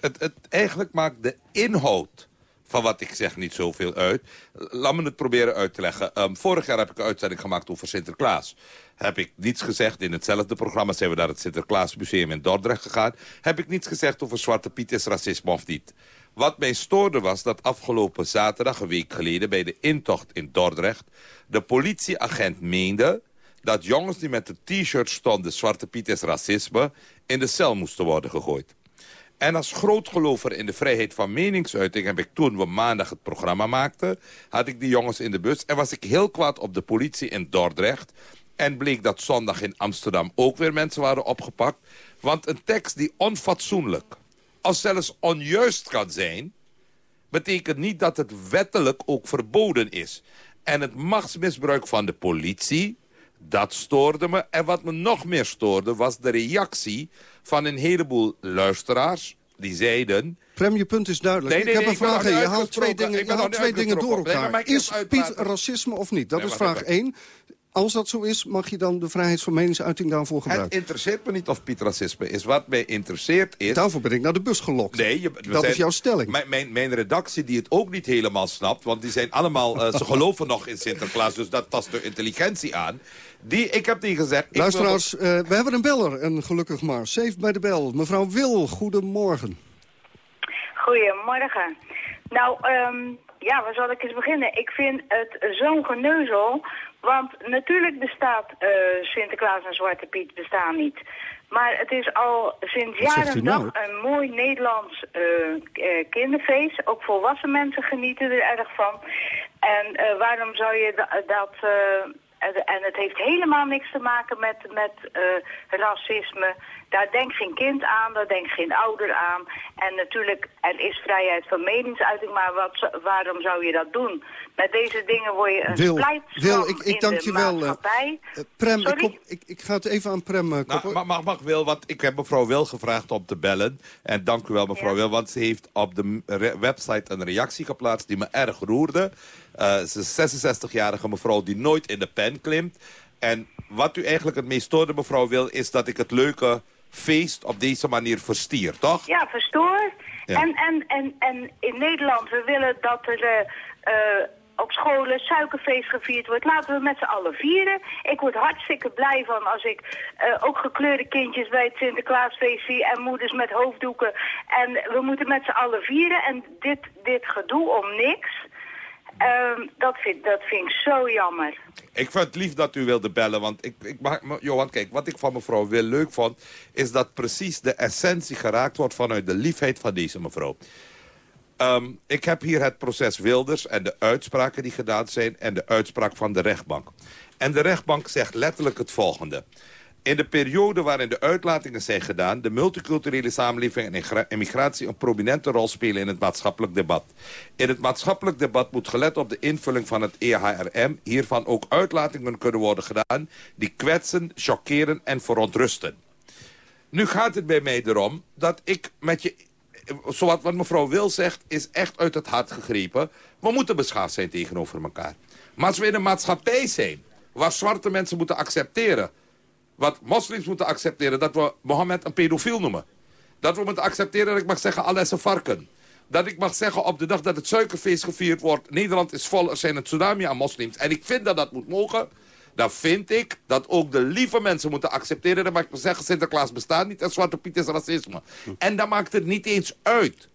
het, het, eigenlijk maakt de inhoud van wat ik zeg niet zoveel uit. Laat me het proberen uit te leggen. Um, vorig jaar heb ik een uitzending gemaakt over Sinterklaas. Heb ik niets gezegd. In hetzelfde programma zijn we naar het Sinterklaasmuseum in Dordrecht gegaan. Heb ik niets gezegd over Zwarte Piet is racisme of niet. Wat mij stoorde was dat afgelopen zaterdag, een week geleden... bij de intocht in Dordrecht, de politieagent meende... dat jongens die met de t-shirt stonden... Zwarte Piet is racisme, in de cel moesten worden gegooid. En als grootgelover in de vrijheid van meningsuiting... heb ik toen we maandag het programma maakten... had ik die jongens in de bus en was ik heel kwaad op de politie in Dordrecht... En bleek dat zondag in Amsterdam ook weer mensen waren opgepakt. Want een tekst die onfatsoenlijk, als zelfs onjuist kan zijn... betekent niet dat het wettelijk ook verboden is. En het machtsmisbruik van de politie, dat stoorde me. En wat me nog meer stoorde was de reactie van een heleboel luisteraars... die zeiden... Prem, je punt is duidelijk. Nee, nee, ik heb een vraag. Je haalt twee dingen, je haalt twee dingen door elkaar. Is Piet racisme of niet? Dat is vraag één. Als dat zo is, mag je dan de vrijheid van meningsuiting daarvoor gebruiken? Het interesseert me niet of Piet racisme is. Wat mij interesseert is... Daarvoor ben ik naar de bus gelokt. Nee, je, dat is jouw stelling. Mijn, mijn, mijn, redactie die het ook niet helemaal snapt... want die zijn allemaal... Uh, ze [laughs] geloven nog in Sinterklaas, dus dat tast de intelligentie aan. Die, ik heb die gezegd... Luisteraars, wil... uh, we hebben een beller, en gelukkig maar. Safe bij de bel. Mevrouw Wil, goedemorgen. Goedemorgen. Nou, um, ja, waar zal ik eens beginnen? Ik vind het zo'n geneuzel, want natuurlijk bestaat uh, Sinterklaas en Zwarte Piet bestaan niet. Maar het is al sinds jaren en dag nou? een mooi Nederlands uh, kinderfeest. Ook volwassen mensen genieten er erg van. En waarom zou je dat en het heeft helemaal niks te maken met, met uh, racisme. Daar denkt geen kind aan, daar denkt geen ouder aan. En natuurlijk, er is vrijheid van meningsuiting, maar wat, waarom zou je dat doen? Met deze dingen word je een wil, wil, ik, ik dank je wel, uh, Prem, ik, kom, ik, ik, ga het even aan Prem uh, nou, mag, mag, mag Wil, want ik heb mevrouw Wil gevraagd om te bellen. En dank u wel, mevrouw ja. Wil, want ze heeft op de website een reactie geplaatst die me erg roerde. Uh, ze is een 66-jarige mevrouw die nooit in de pen klimt. En wat u eigenlijk het meest stoorde, mevrouw Wil, is dat ik het leuke feest op deze manier verstier, toch? Ja, verstoor. Ja. En, en, en, en in Nederland, we willen dat er... Uh, op scholen suikerfeest gevierd wordt. Laten we met z'n allen vieren. Ik word hartstikke blij van als ik uh, ook gekleurde kindjes bij het Sinterklaasfeest zie... en moeders met hoofddoeken. En we moeten met z'n allen vieren. En dit, dit gedoe om niks... Um, dat, vind, dat vind ik zo jammer. Ik vind het lief dat u wilde bellen, want ik, ik mag, Johan, kijk, wat ik van mevrouw wil leuk vond... is dat precies de essentie geraakt wordt vanuit de liefheid van deze mevrouw. Um, ik heb hier het proces Wilders en de uitspraken die gedaan zijn... en de uitspraak van de rechtbank. En de rechtbank zegt letterlijk het volgende. In de periode waarin de uitlatingen zijn gedaan... de multiculturele samenleving en immigratie een prominente rol spelen in het maatschappelijk debat. In het maatschappelijk debat moet gelet op de invulling van het EHRM... hiervan ook uitlatingen kunnen worden gedaan... die kwetsen, chockeren en verontrusten. Nu gaat het bij mij erom dat ik met je... Zowat wat mevrouw Wil zegt, is echt uit het hart gegrepen. We moeten beschaafd zijn tegenover elkaar. Maar als we in een maatschappij zijn... waar zwarte mensen moeten accepteren wat moslims moeten accepteren... dat we Mohammed een pedofiel noemen. Dat we moeten accepteren dat ik mag zeggen... Allah is een varken. Dat ik mag zeggen op de dag dat het suikerfeest gevierd wordt... Nederland is vol, er zijn een tsunami aan moslims. En ik vind dat dat moet mogen. Dan vind ik dat ook de lieve mensen moeten accepteren... dat mag ik zeggen, Sinterklaas bestaat niet en Zwarte Piet is racisme. En dan maakt het niet eens uit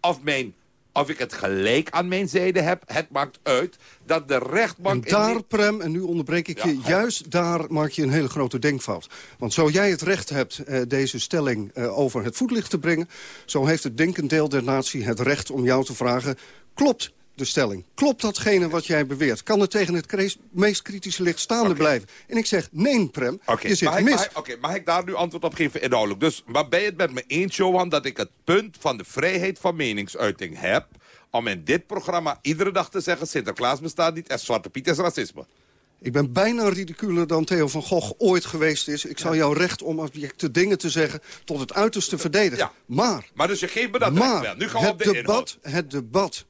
of mijn of ik het gelijk aan mijn zijde heb. Het maakt uit dat de rechtbank... En daar, Prem, en nu onderbreek ik je, juist daar maak je een hele grote denkfout. Want zo jij het recht hebt uh, deze stelling uh, over het voetlicht te brengen... zo heeft het denkend deel der natie het recht om jou te vragen... klopt de stelling. Klopt datgene wat jij beweert? Kan het tegen het meest kritische licht staande blijven? En ik zeg, nee, Prem, Oké, je zit mag, mis. oké, mag ik daar nu antwoord op geven inhoudelijk? Dus, maar ben je het met me eens, Johan, dat ik het punt van de vrijheid van meningsuiting heb... om in dit programma iedere dag te zeggen... Sinterklaas bestaat niet en Zwarte Piet is racisme? Ik ben bijna ridiculer dan Theo van Gogh ooit geweest is. Ik zal jouw recht om objecte dingen te zeggen tot het uiterste verdedigen. Maar, Maar dus je geeft me dat recht maar wel. Nu gaan we het, op de inhoud. debat, het debat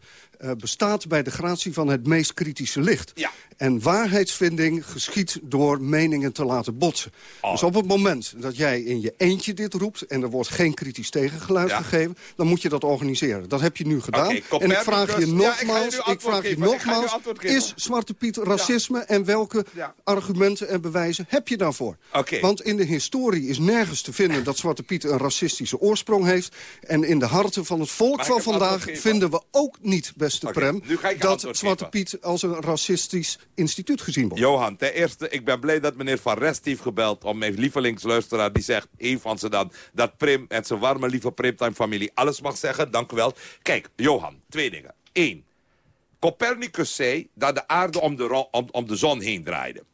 bestaat bij de gratie van het meest kritische licht. Ja. En waarheidsvinding geschiet door meningen te laten botsen. Oh. Dus op het moment dat jij in je eentje dit roept... en er wordt geen kritisch tegengeluid Ja. gegeven... dan moet je dat organiseren. Dat heb je nu gedaan. En ik vraag je Ja, ik nogmaals, ik vraag je geven. Nogmaals is Zwarte Piet racisme... en welke argumenten en bewijzen heb je daarvoor? Want in de historie is nergens te vinden... dat Zwarte Piet een racistische oorsprong heeft. En in de harten van het volk van vandaag... vinden we ook niet, beste Prem... dat Zwarte. Piet als een racistisch instituut gezien wordt. Johan, ten eerste, ik ben blij dat meneer Van Rest heeft gebeld... om mijn lievelingsluisteraar, die zegt, een van ze dan... dat Prim en zijn warme, lieve Primtime-familie alles mag zeggen. Dank u wel. Kijk, Johan, twee dingen. Eén, Copernicus zei dat de aarde om de, om, om de zon heen draaide.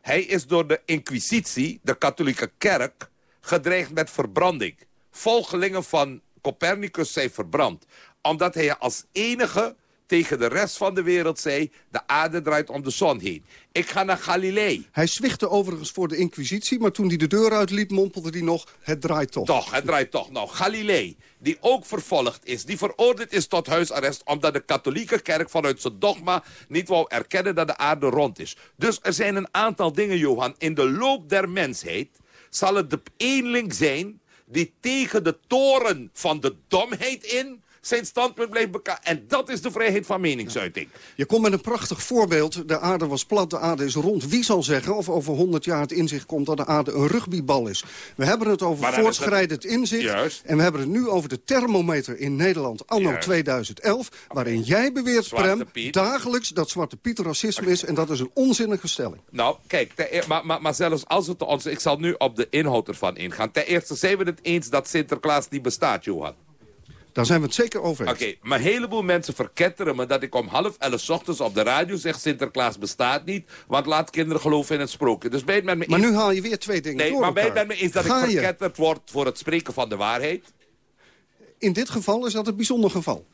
Hij is door de inquisitie, de katholieke kerk, gedreigd met verbranding. Volgelingen van Copernicus zijn verbrand. Omdat hij als enige tegen de rest van de wereld zei... de aarde draait om de zon heen. Ik ga naar Galilei. Hij zwichtte overigens voor de inquisitie... maar toen hij de deur uitliep, mompelde hij nog... het draait toch. Toch, het draait toch. Nou, Galilei, die ook vervolgd is, die veroordeeld is tot huisarrest... omdat de katholieke kerk vanuit zijn dogma niet wou erkennen dat de aarde rond is. Dus er zijn een aantal dingen, Johan. In de loop der mensheid zal het de eenling zijn... die tegen de toren van de domheid in zijn standpunt blijft beka... En dat is de vrijheid van meningsuiting. Je komt met een prachtig voorbeeld. De aarde was plat, de aarde is rond. Wie zal zeggen of over 100 jaar het inzicht komt dat de aarde een rugbybal is? We hebben het over dat- voortschrijdend inzicht. Juist. En we hebben het nu over de thermometer in Nederland anno Juist. 2011. Waarin jij beweert, Prem, dagelijks dat Zwarte Piet racisme is. En dat is een onzinnige stelling. Nou, kijk, maar, maar, maar zelfs als het ons... Ik zal nu op de inhoud ervan ingaan. Ten eerste zijn we het eens dat Sinterklaas niet bestaat, Johan. Daar zijn we het zeker over eens. Oké, maar een heleboel mensen verketteren me dat ik om half elf 's ochtends op de radio zeg... Sinterklaas bestaat niet, want laat kinderen geloven in het sprookje. Dus ben je met me Maar eens... nu haal je weer twee dingen Nee, door maar ben je met me eens dat Ga ik je? verketterd word voor het spreken van de waarheid? In dit geval is dat een bijzonder geval.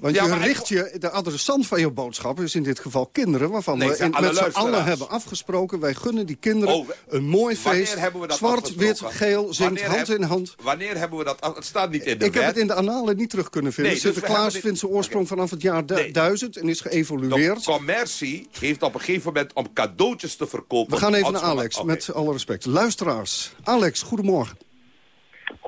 Want Ja, je richt je, de adressant van je boodschap is in dit geval kinderen... waarvan Nee, we in- alle met z'n allen hebben afgesproken... wij gunnen die kinderen Oh, een mooi Wanneer feest. hebben we dat Zwart, wit, geel, zingt Wanneer hand heb- in hand. Wanneer hebben we dat... Het staat niet in de Ik heb het in de analen niet terug kunnen vinden. Nee, dus Sinterklaas dit- vindt zijn oorsprong vanaf het jaar Nee. 1000 en is geëvolueerd. De commercie heeft op een gegeven moment om cadeautjes te verkopen... We gaan even naar Alex, met alle respect. Luisteraars, Alex, goedemorgen.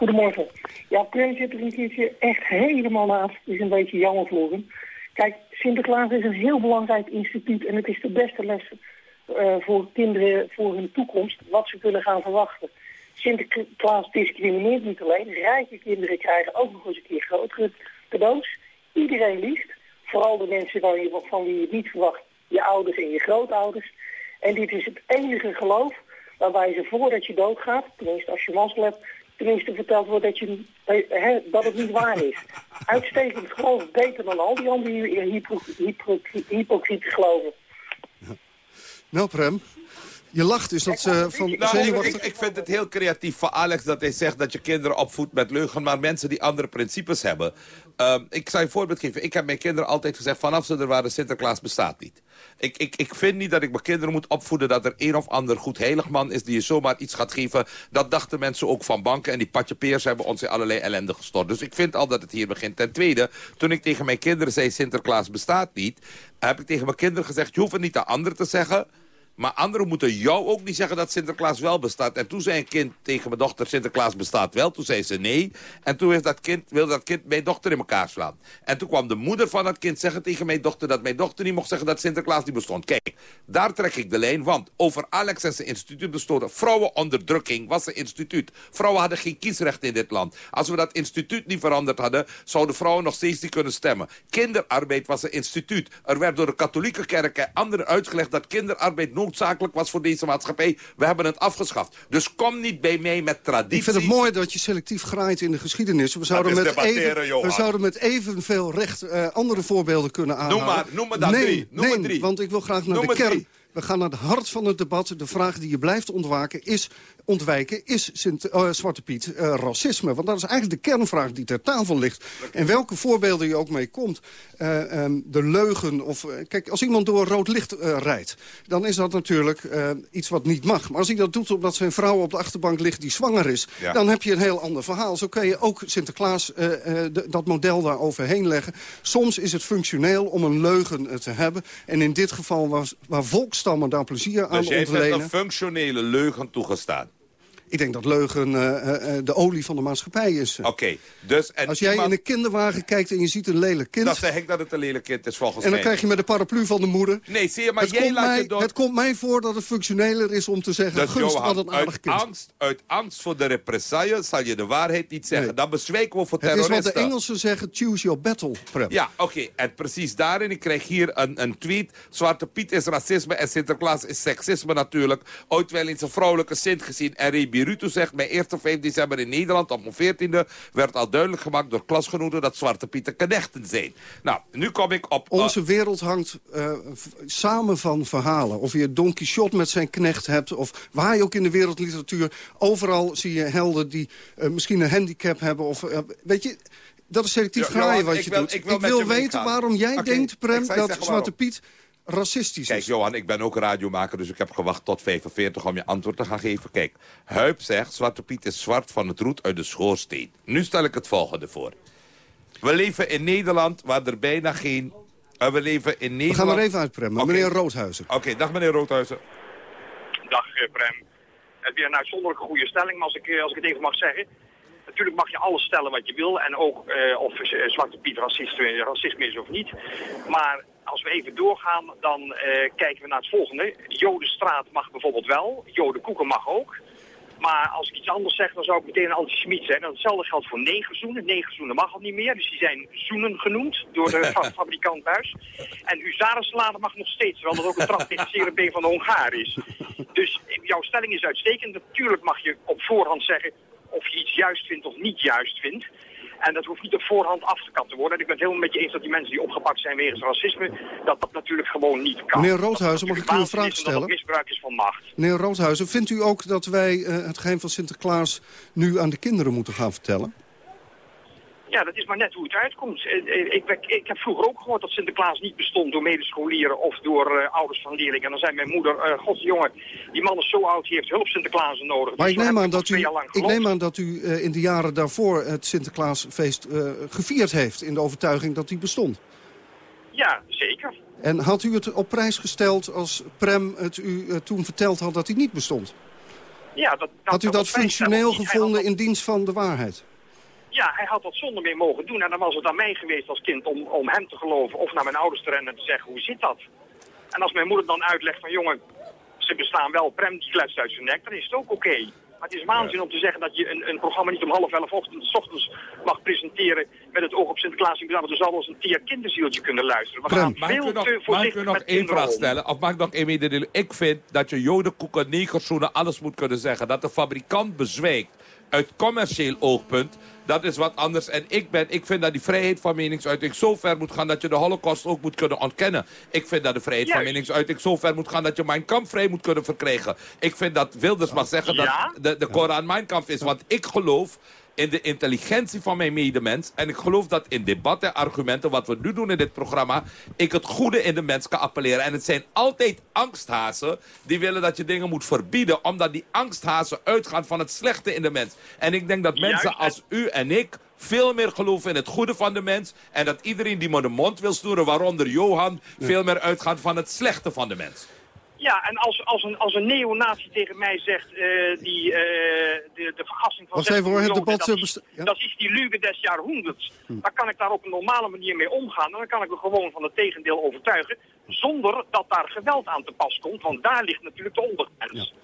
Goedemorgen. Ja, Prem zit er een keertje echt helemaal naast. Het is een beetje jammer voor hem. Kijk, Sinterklaas is een heel belangrijk instituut en het is de beste les eh, voor kinderen voor hun toekomst, wat ze kunnen gaan verwachten. Sinterklaas discrimineert niet alleen. Rijke kinderen krijgen ook nog eens een keer grotere cadeaus. Iedereen liegt. Vooral de mensen je, van wie je het niet verwacht. Je ouders en je grootouders. En dit is het enige geloof waarbij ze voordat je doodgaat, tenminste als je mazzel hebt, tenminste verteld wordt dat, je, hè, dat het niet waar is. Uitstekend geloof, beter dan al die andere hypo, hypo, hypocriete geloven. Nou, Prem, je lacht, is dat eh, van Nou, ik, ik, ik vind het heel creatief van Alex dat hij zegt dat je kinderen opvoedt met leugen, maar mensen die andere principes hebben. Ehm, ik zal je een voorbeeld geven. Ik heb mijn kinderen altijd gezegd, vanaf ze er waren, Sinterklaas bestaat niet. Ik, ik, ik vind niet dat ik mijn kinderen moet opvoeden dat er een of ander goed heilig man is die je zomaar iets gaat geven. Dat dachten mensen ook van banken en die patjepeers hebben ons in allerlei ellende gestort. Dus ik vind al dat het hier begint. Ten tweede, toen ik tegen mijn kinderen zei Sinterklaas bestaat niet, heb ik tegen mijn kinderen gezegd, je hoeft het niet aan anderen te zeggen. Maar anderen moeten jou ook niet zeggen dat Sinterklaas wel bestaat. En toen zei een kind tegen mijn dochter, Sinterklaas bestaat wel. Toen zei ze nee. En toen heeft dat kind, wilde dat kind mijn dochter in elkaar slaan. En toen kwam de moeder van dat kind zeggen tegen mijn dochter... dat mijn dochter niet mocht zeggen dat Sinterklaas niet bestond. Kijk, daar trek ik de lijn. Want over Alex en zijn instituut bestonden... vrouwenonderdrukking was een instituut. Vrouwen hadden geen kiesrecht in dit land. Als we dat instituut niet veranderd hadden... zouden vrouwen nog steeds niet kunnen stemmen. Kinderarbeid was een instituut. Er werd door de katholieke kerk en anderen uitgelegd... dat kinderarbeid noodzakelijk noodzakelijk was voor deze maatschappij. We hebben het afgeschaft. Dus kom niet bij mij met traditie. Ik vind het mooi dat je selectief graait in de geschiedenis. We zouden, met, even, we zouden met evenveel recht eh, andere voorbeelden kunnen aanhalen. maar, noem maar nee, drie. Noem nee, drie. want ik wil graag naar Noem de kern. drie. We gaan naar het hart van het debat. De vraag die je blijft ontwaken is, ontwijken is Sint, eh, Zwarte Piet eh, racisme? Want dat is eigenlijk de kernvraag die ter tafel ligt. En welke voorbeelden je ook mee komt. eh, ehm, de leugen of... kijk, als iemand door rood licht rijdt... dan is dat natuurlijk iets wat niet mag. Maar als hij dat doet omdat zijn vrouw op de achterbank ligt die zwanger is... Ja. dan heb je een heel ander verhaal. Zo kun je ook Sinterklaas dat model daar overheen leggen. Soms is het functioneel om een leugen te hebben. En in dit geval was, waar volkstammen daar plezier aan Dus jij vindt ontlenen... een functionele leugen toegestaan. Ik denk dat leugen eh, eh, eh, de olie van de maatschappij is. Oké, dus... En Als jij iemand- in een kinderwagen kijkt en je ziet een lelijk kind... Dan zeg ik dat het een lelijk kind is volgens en dan mij. krijg je met de paraplu van de moeder... Nee, zie je, maar het, jij komt laat mij, je door... het komt mij voor dat het functioneler is om te zeggen... Dus gunst, Johan, wat een aardig uit kind. angst, uit angst voor de represailles zal je de waarheid niet zeggen. Nee. Dan bezwijken we voor Het is terroristen. wat de Engelsen zeggen, choose your battle, Prem. Ja, oké. En precies daarin, ik krijg hier een, een tweet. Zwarte Piet is racisme en Sinterklaas is seksisme natuurlijk. Ooit wel in zijn vrouwelijke Sint gezien. En Rebi Ruto zegt, mijn eerste 5 december in Nederland op mijn 14e... werd al duidelijk gemaakt door klasgenoten dat Zwarte Pieten knechten zijn. Nou, nu kom ik op... uh, Onze wereld hangt eh, samen van verhalen. Of je Don Quixote met zijn knecht hebt... of waar je ook in de wereldliteratuur... overal zie je helden die eh, misschien een handicap hebben. Of, eh, weet je, dat is selectief Jo- graaien wat ik je wil- doet. ik wil weten waarom jij denkt, Prem... dat Zwarte waarom. Piet racistisch Kijk, is. Johan, ik ben ook radiomaker, dus ik heb gewacht tot 45 om je antwoord te gaan geven. Kijk, Huip zegt, Zwarte Piet is zwart van het roet uit de schoorsteen. Nu stel ik het volgende voor. We leven in Nederland waar er bijna geen... eh, we leven in We Nederland... gaan er even uitpremmen. Oké. Meneer Roodhuizen. Oké, dag meneer Roodhuizen. Dag eh, Prem. Het is weer een uitzonderlijke goede stelling, maar als ik, eh, als ik het even mag zeggen. Natuurlijk mag je alles stellen wat je wil en ook eh, of Zwarte Piet racist, racisme is of niet. Maar als we even doorgaan, dan eh, kijken we naar het volgende. Jodenstraat mag bijvoorbeeld wel, Jodenkoeken mag ook. Maar als ik iets anders zeg, dan zou ik meteen een antisemiet zijn. En hetzelfde geldt voor negerzoenen. Negerzoenen mag al niet meer, dus die zijn zoenen genoemd door de [laughs] fa- fabrikant thuis. En huzarensalade mag nog steeds, terwijl dat ook een trap tegen CRB van de Hongaar is. Dus jouw stelling is uitstekend. Natuurlijk mag je op voorhand zeggen of je iets juist vindt of niet juist vindt. En dat hoeft niet op voorhand afgekapt te worden. En ik ben het helemaal met je eens dat die mensen die opgepakt zijn wegens racisme, dat dat natuurlijk gewoon niet kan. Meneer Roodhuizen, mag ik u een vraag dat stellen? misbruik is van macht. Meneer Roodhuizen, vindt u ook dat wij eh, het geheim van Sinterklaas... nu aan de kinderen moeten gaan vertellen? Ja, dat is maar net hoe het uitkomt. Eh, eh, Ik, ik, ik heb vroeger ook gehoord dat Sinterklaas niet bestond door medescholieren of door eh, ouders van leerlingen. En dan zei mijn moeder, eh god jongen, die man is zo oud, die heeft hulp Sinterklaas nodig. Maar Dus ik neem, aan dat u, ik neem aan dat u in de jaren daarvoor het Sinterklaasfeest gevierd heeft... in de overtuiging dat die bestond. Ja, zeker. En had u het op prijs gesteld als Prem het u toen verteld had dat hij niet bestond? Ja, dat, dat, Had u dat functioneel. Hij gevonden in dienst van de waarheid? Ja, hij had dat zonder meer mogen doen. En dan was het aan mij geweest als kind om, om hem te geloven of naar mijn ouders te rennen en te zeggen, hoe zit dat? En als mijn moeder dan uitlegt van, jongen, ze bestaan wel, Prem die kletst uit zijn nek, dan is het ook oké. Maar het is waanzin om te zeggen dat je een, een programma niet om half elf ochtend, 's ochtends mag presenteren met het oog op Sinterklaas. Want er zal wel eens een tier kinderzieltje kunnen luisteren. We gaan ik veel nog, te mag ik voorzichtig u nog met één vraag stellen? Of mag ik nog één mededeling? Ik vind dat je jodenkoeken, negerzoenen, alles moet kunnen zeggen. Dat de fabrikant bezwijkt uit commercieel oogpunt. Dat is wat anders. En ik, ben, ik vind dat die vrijheid van meningsuiting zo ver moet gaan... dat je de holocaust ook moet kunnen ontkennen. Ik vind dat de vrijheid van meningsuiting zo ver moet gaan... dat je Mein Kampf vrij moet kunnen verkrijgen. Ik vind dat Wilders mag zeggen dat de, de Koran Mein Kampf is. Want ik geloof in de intelligentie van mijn medemens. En ik geloof dat in debat en argumenten, wat we nu doen in dit programma... ik het goede in de mens kan appelleren. En het zijn altijd angsthazen die willen dat je dingen moet verbieden... omdat die angsthazen uitgaan van het slechte in de mens. En ik denk dat mensen als u en ik veel meer geloven in het goede van de mens... en dat iedereen die me de mond wil snoeren, waaronder Johan... veel meer uitgaat van het slechte van de mens. Ja, en als, als, een, als een neonazi tegen mij zegt, eh, die, eh, de, de vergassing van Wacht even hoor, het 16 debat, miljoen, eh, dat, is, ja. dat is die lüge des jaarhonderds. Dan kan ik daar op een normale manier mee omgaan. En dan kan ik er gewoon van het tegendeel overtuigen, zonder dat daar geweld aan te pas komt. Want daar ligt natuurlijk de ondergrens.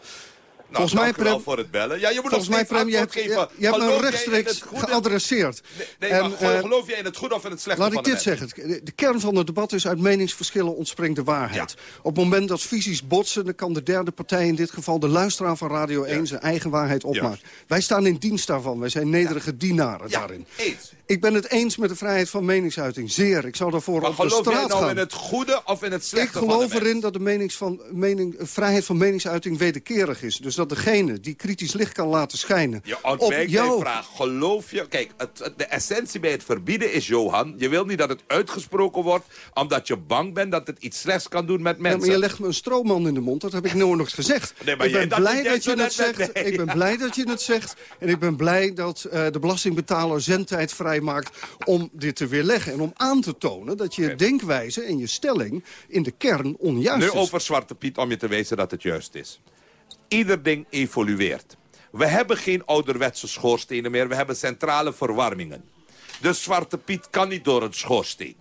Volgens mij, wel Prem, voor het bellen. Ja, je moet volgens nog mij, Prem, je hebt, geven. je hebt me Geloof rechtstreeks geadresseerd. Nee, En, maar eh, geloof jij in het goede of in het slechte Laat van ik dit zeggen. De- De kern van het debat is uit meningsverschillen ontspringt de waarheid. Op het moment dat visies botsen... dan kan de derde partij, in dit geval de luisteraar van Radio 1... zijn eigen waarheid opmaken. Wij staan in dienst daarvan. Wij zijn nederige dienaren daarin. Eens. Ik ben het eens met de vrijheid van meningsuiting. Zeer. Ik zou daarvoor Maar op de geloof jij straat nou gaan. in het goede of in het Ik slechte de geloof erin dat de menings van, mening, vrijheid van meningsuiting wederkerig is. Dus dat degene die kritisch licht kan laten schijnen... Je op ontwijkt jou... mijn vraag. Geloof je... Kijk, het, de essentie bij het verbieden is, Johan... je wil niet dat het uitgesproken wordt... omdat je bang bent dat het iets slechts kan doen met Ja, mensen. maar je legt me een stroomman in de mond, dat heb ik nooit nog gezegd. [laughs] Nee, maar ik ben dat blij dat je het zegt. Ik ben blij dat je het zegt. En ik ben blij dat eh, de belastingbetaler zendtijd vrijmaakt om dit te weerleggen. En om aan te tonen dat je denkwijze en je stelling in de kern onjuist Nu is. over Zwarte Piet, om je te wijzen dat het juist is. Ieder ding evolueert. We hebben geen ouderwetse schoorstenen meer. We hebben centrale verwarmingen. Dus Zwarte Piet kan niet door een schoorsteen.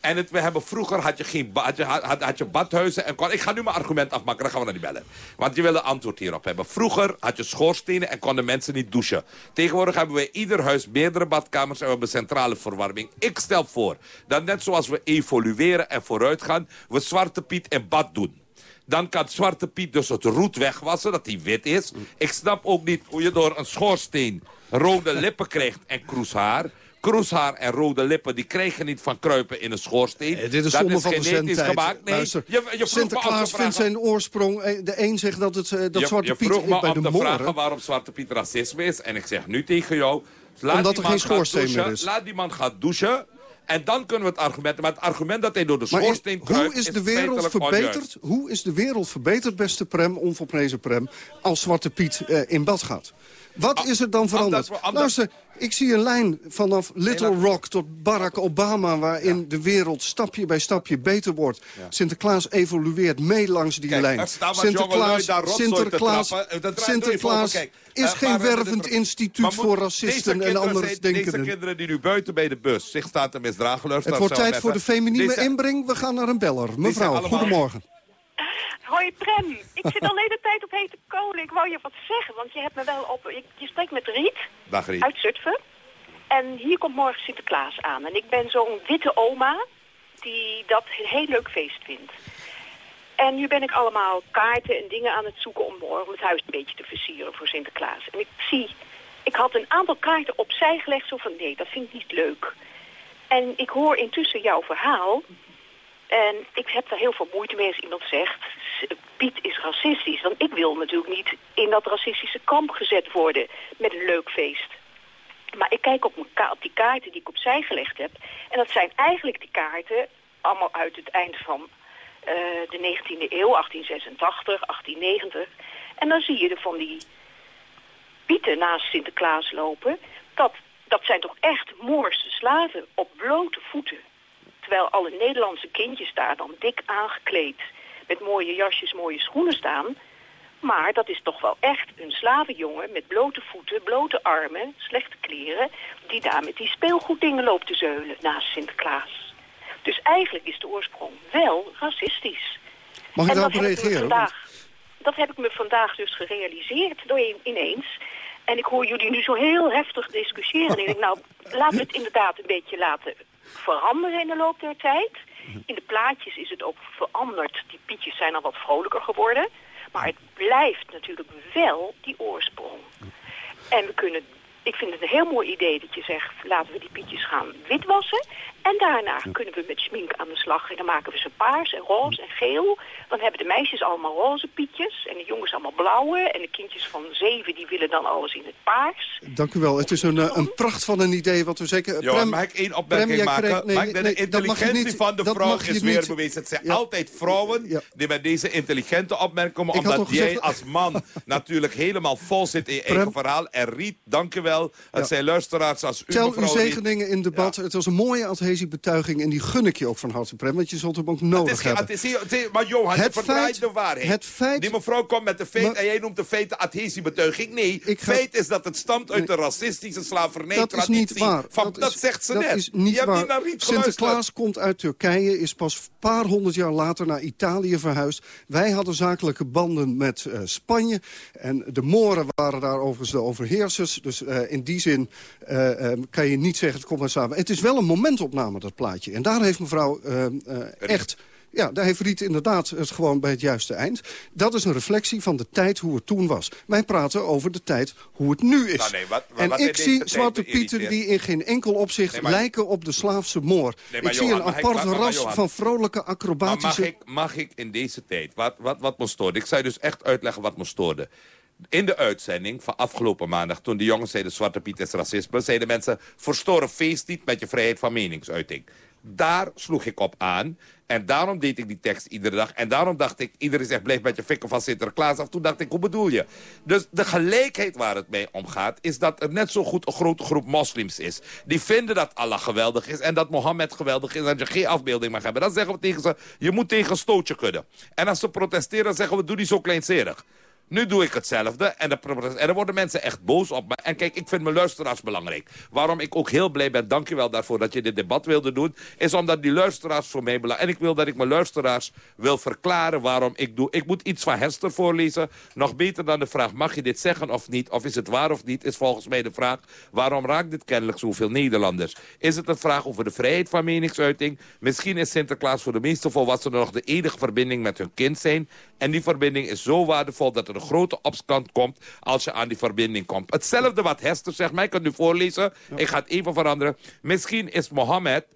En het, we hebben vroeger had je, geen had je, had, je badhuizen. En ik ga nu mijn argument afmaken, dan gaan we naar die bellen. Want je wil een antwoord hierop hebben. Vroeger had je schoorstenen en konden mensen niet douchen. Tegenwoordig hebben we ieder huis meerdere badkamers en we hebben centrale verwarming. Ik stel voor dat net zoals we evolueren en vooruitgaan... we Zwarte Piet in bad doen. Dan kan Zwarte Piet dus het roet wegwassen, dat hij wit is. Ik snap ook niet hoe je door een schoorsteen rode lippen krijgt en kroeshaar. Kroeshaar en rode lippen, die je niet van kruipen in een schoorsteen. Eh, dit is dat is van genetisch gemaakt. Nee, Luister, je, je Sinterklaas vindt zijn oorsprong... eh, De een zegt dat, het, eh, dat je, Zwarte je Piet vroeg me bij om de te vragen waarom Zwarte Piet racisme is. En ik zeg nu tegen jou... Laat Omdat die er man geen meer douchen, is. Laat die man gaan douchen. En dan kunnen we het argument... Maar het argument dat hij door de schoorsteen kruipt... hoe is de wereld verbeterd? onjuist. Hoe is de wereld verbeterd, beste Prem, onvolprezen Prem, als Zwarte Piet eh, in bad gaat? Wat is er dan veranderd? Luister, ik zie een lijn vanaf Little Rock tot Barack Obama... waarin de wereld stapje bij stapje beter wordt. Sinterklaas evolueert mee langs die Kijk, lijn. er Sinterklaas, trappen. Eh, Sinterklaas. Kijk, is eh, geen wervend instituut Maar voor racisten en zijn- Deze kinderen die nu buiten bij de bus zich staan te misdragen... Het wordt tijd voor de feminine inbreng. We gaan naar een beller. Mevrouw, allemaal- goedemorgen. Hoi Prem, ik zit al de hele tijd op hete kolen. Ik wou je wat zeggen, want je hebt me wel op... Je, je spreekt met Riet Dag Riet. uit Zutphen. En hier komt morgen Sinterklaas aan. En ik ben zo'n witte oma die dat een heel leuk feest vindt. En nu ben ik allemaal kaarten en dingen aan het zoeken om morgen het huis een beetje te versieren voor Sinterklaas. En ik zie, ik had een aantal kaarten opzij gelegd, zo van nee, dat vind ik niet leuk. En ik hoor intussen jouw verhaal. En ik heb daar heel veel moeite mee als iemand zegt... "S- Piet is racistisch. Want ik wil natuurlijk niet in dat racistische kamp gezet worden... met een leuk feest. Maar ik kijk op, op die kaarten die ik opzij gelegd heb. En dat zijn eigenlijk die kaarten... allemaal uit het eind van eh, de 19e eeuw, 1886, 1890. En dan zie je er van die pieten naast Sinterklaas lopen. Dat, dat zijn toch echt Moorse slaven op blote voeten. Terwijl alle Nederlandse kindjes daar dan dik aangekleed... met mooie jasjes, mooie schoenen staan. Maar dat is toch wel echt een slavenjongen met blote voeten, blote armen, slechte kleren... die daar met die speelgoeddingen loopt te zeulen naast Sinterklaas. Dus eigenlijk is de oorsprong wel racistisch. Mag ik daarop reageren? vandaag- dat heb ik me vandaag dus gerealiseerd door ineens. En ik hoor jullie nu zo heel heftig discussiëren. En ik denk, nou, laten we het inderdaad een beetje laten veranderen in de loop der tijd. In de plaatjes is het ook veranderd. Die pietjes zijn al wat vrolijker geworden. Maar het blijft natuurlijk wel die oorsprong. En we kunnen, ik vind het een heel mooi idee dat je zegt, laten we die pietjes gaan witwassen. En daarna kunnen we met schmink aan de slag. En dan maken we ze paars en roze en geel. Dan hebben de meisjes allemaal roze pietjes. En de jongens allemaal blauwe. En de kindjes van zeven die willen dan alles in het paars. Dank u wel. Het is een, eh, een pracht van een idee wat we zeker... Johan, mag ik één opmerking maken? nee, de nee, intelligentie niet- van de dat vrouw is weer niet- bewezen. Het zijn Ja. altijd vrouwen die met deze intelligente opmerking komen. Ik had Omdat jij gezegd- als man [laughs] natuurlijk helemaal vol zit in je eigen verhaal. En Riet, dank u wel. Het Ja. zijn luisteraars als u, Tel uw zegeningen in debat. Het was een mooie ad- adhesiebetuiging... en die gun ik je ook van harte, Prem, want je zult hem ook nodig Het is hebben. het is- maar Johan, Het je feit- de waarheid. het feit- Die mevrouw komt met de feit Maar- en jij noemt de feit de adhesiebetuiging. Nee, ga- feit is dat het stamt uit de racistische slavernij-traditie. Dat is niet waar. Van, dat, is- zegt ze dat net. Is niet je hebt waar. niet naar Riet Sinterklaas geluisterd. komt uit Turkije, is pas een paar honderd jaar later naar Italië verhuisd. Wij hadden zakelijke banden met eh, Spanje. En de Moren waren daar overigens de overheersers. Dus eh, in die zin eh, kan je niet zeggen het komt uit samen. Het is wel een momentopname, dat plaatje. En daar heeft mevrouw eh, eh, echt... Ja, daar heeft Riet inderdaad het gewoon bij het juiste eind. Dat is een reflectie van de tijd hoe het toen was. Wij praten over de tijd hoe het nu is. Nou, nee, wat- wat- en wat ik zie Zwarte Pieten die in geen enkel opzicht Nee, maar- lijken op de Slaafse moor. Nee, ik zie een mag ik- apart ras Johan. van vrolijke Maar mag acrobatische... ik, mag ik in deze tijd, wat, wat, wat me stoorde? Ik zou je dus echt uitleggen wat me stoorde. In de uitzending van afgelopen maandag, toen de jongens zeiden Zwarte Piet is racisme, zeiden mensen, verstoren feest niet met je vrijheid van meningsuiting. Daar sloeg ik op aan. En daarom deed ik die tekst iedere dag. En daarom dacht ik, iedereen zegt blijf met je fikken van Sinterklaas af. Toen dacht ik, hoe bedoel je? Dus de gelijkheid waar het mee om gaat... is dat er net zo goed een grote groep moslims is. Die vinden dat Allah geweldig is en dat Mohammed geweldig is... en dat je geen afbeelding mag hebben. Dan zeggen we tegen ze, je moet tegen een stootje kunnen. En als ze protesteren, zeggen we, doe die zo kleinzerig. Nu doe ik hetzelfde en, protest- en worden mensen echt boos op me. En kijk, ik vind mijn luisteraars belangrijk. Waarom ik ook heel blij ben, dank je wel daarvoor dat je dit debat wilde doen... is omdat die luisteraars voor mij belangrijk... En ik wil dat ik mijn luisteraars wil verklaren waarom ik doe. Ik moet iets van Hester voorlezen. Nog beter dan de vraag, mag je dit zeggen of niet? Of is het waar of niet? Is volgens mij de vraag, waarom raakt dit kennelijk zoveel Nederlanders? Is het een vraag over de vrijheid van meningsuiting? Misschien is Sinterklaas voor de meeste volwassenen nog de enige verbinding met hun kind zijn. En die verbinding is zo waardevol dat er een grote opstand komt als je aan die verbinding komt. Hetzelfde wat Hester zegt, ik kan nu voorlezen. Ik ga het even veranderen. Misschien is Mohammed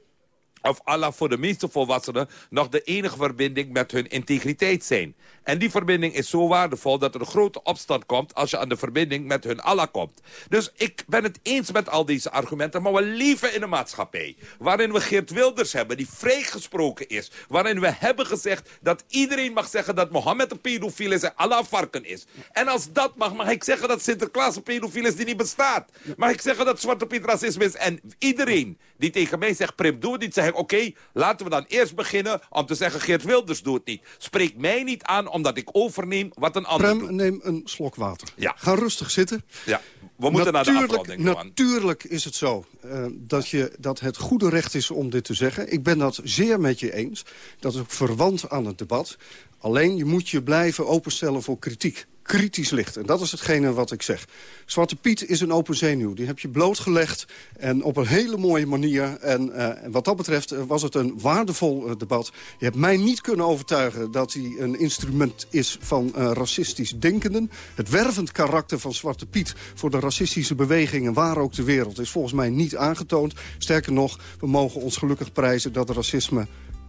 of Allah voor de meeste volwassenen nog de enige verbinding met hun integriteit zijn. En die verbinding is zo waardevol dat er een grote opstand komt als je aan de verbinding met hun Allah komt. Dus ik ben het eens met al deze argumenten, maar we leven in een maatschappij waarin we Geert Wilders hebben die vrijgesproken is. Waarin we hebben gezegd dat iedereen mag zeggen dat Mohammed een pedofiel is en Allah varken is. En als dat mag, mag ik zeggen dat Sinterklaas een pedofiel is die niet bestaat. Mag ik zeggen dat Zwarte Piet racisme is. En iedereen die tegen mij zegt, Prim, doe het niet, zeg oké, laten we dan eerst beginnen om te zeggen, Geert Wilders doet het niet. Spreek mij niet aan omdat ik overneem wat een ander doet. Prem, neem een slok water. Ja. Ga rustig zitten. Ja, we moeten naar de natuurlijk, afronding. Natuurlijk is het zo eh, dat, je, dat het goede recht is om dit te zeggen. Ik ben dat zeer met je eens. Dat is ook verwant aan het debat. Alleen je moet je blijven openstellen voor kritiek. Kritisch licht. En dat is hetgene wat ik zeg. Zwarte Piet is een open zenuw. Die heb je blootgelegd. En op een hele mooie manier. En eh, wat dat betreft eh, was het een waardevol eh, debat. Je hebt mij niet kunnen overtuigen dat hij een instrument is van racistisch denkenden. Het wervend karakter van Zwarte Piet voor de racistische bewegingen waar ook ter wereld is volgens mij niet aangetoond. Sterker nog, we mogen ons gelukkig prijzen dat racisme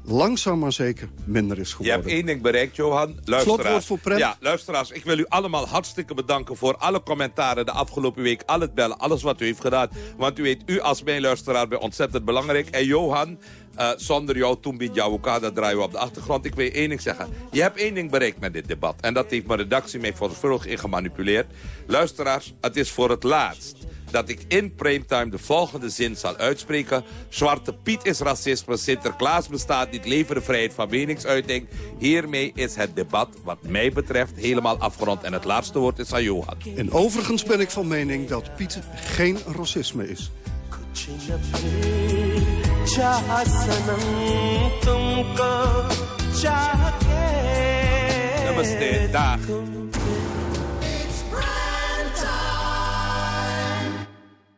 langzaam maar zeker minder is Je geworden. hebt één ding bereikt, Johan. Slotwoord Luisteraars. voor. Ja, luisteraars, ik wil u allemaal hartstikke bedanken voor alle commentaren de afgelopen week. Al het bellen, alles wat u heeft gedaan. Want u weet, u als mijn luisteraar bent ontzettend belangrijk. En Johan, eh, zonder jou, toen biedt jou elkaar, dat draaien we op de achtergrond. Ik wil je één ding zeggen. Je hebt één ding bereikt met dit debat. En dat heeft mijn redactie mij veelvuldig in gemanipuleerd. Luisteraars, het is voor het laatst dat ik in primetime de volgende zin zal uitspreken. Zwarte Piet is racisme, Sinterklaas bestaat niet, leveren vrijheid van meningsuiting. Hiermee is het debat wat mij betreft helemaal afgerond. En het laatste woord is aan Johan. En overigens ben ik van mening dat Piet geen racisme is. Namaste, dag.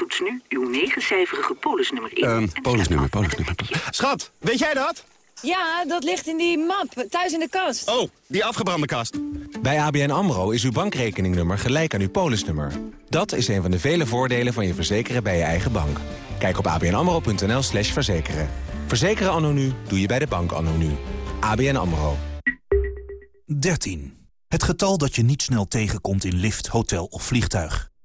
Toets nu uw negencijferige polisnummer in. Ehm, polisnummer, polisnummer. Schat, weet jij dat? Ja, dat ligt in die map, thuis in de kast. Oh, die afgebrande kast. Bij ABN AMRO is uw bankrekeningnummer gelijk aan uw polisnummer. Dat is een van de vele voordelen van je verzekeren bij je eigen bank. Kijk op abnamro.nl slash verzekeren. Verzekeren anno nu doe je bij de bank anno nu. ABN AMRO. 13. Het getal dat je niet snel tegenkomt in lift, hotel of vliegtuig.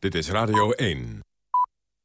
Dit is Radio 1.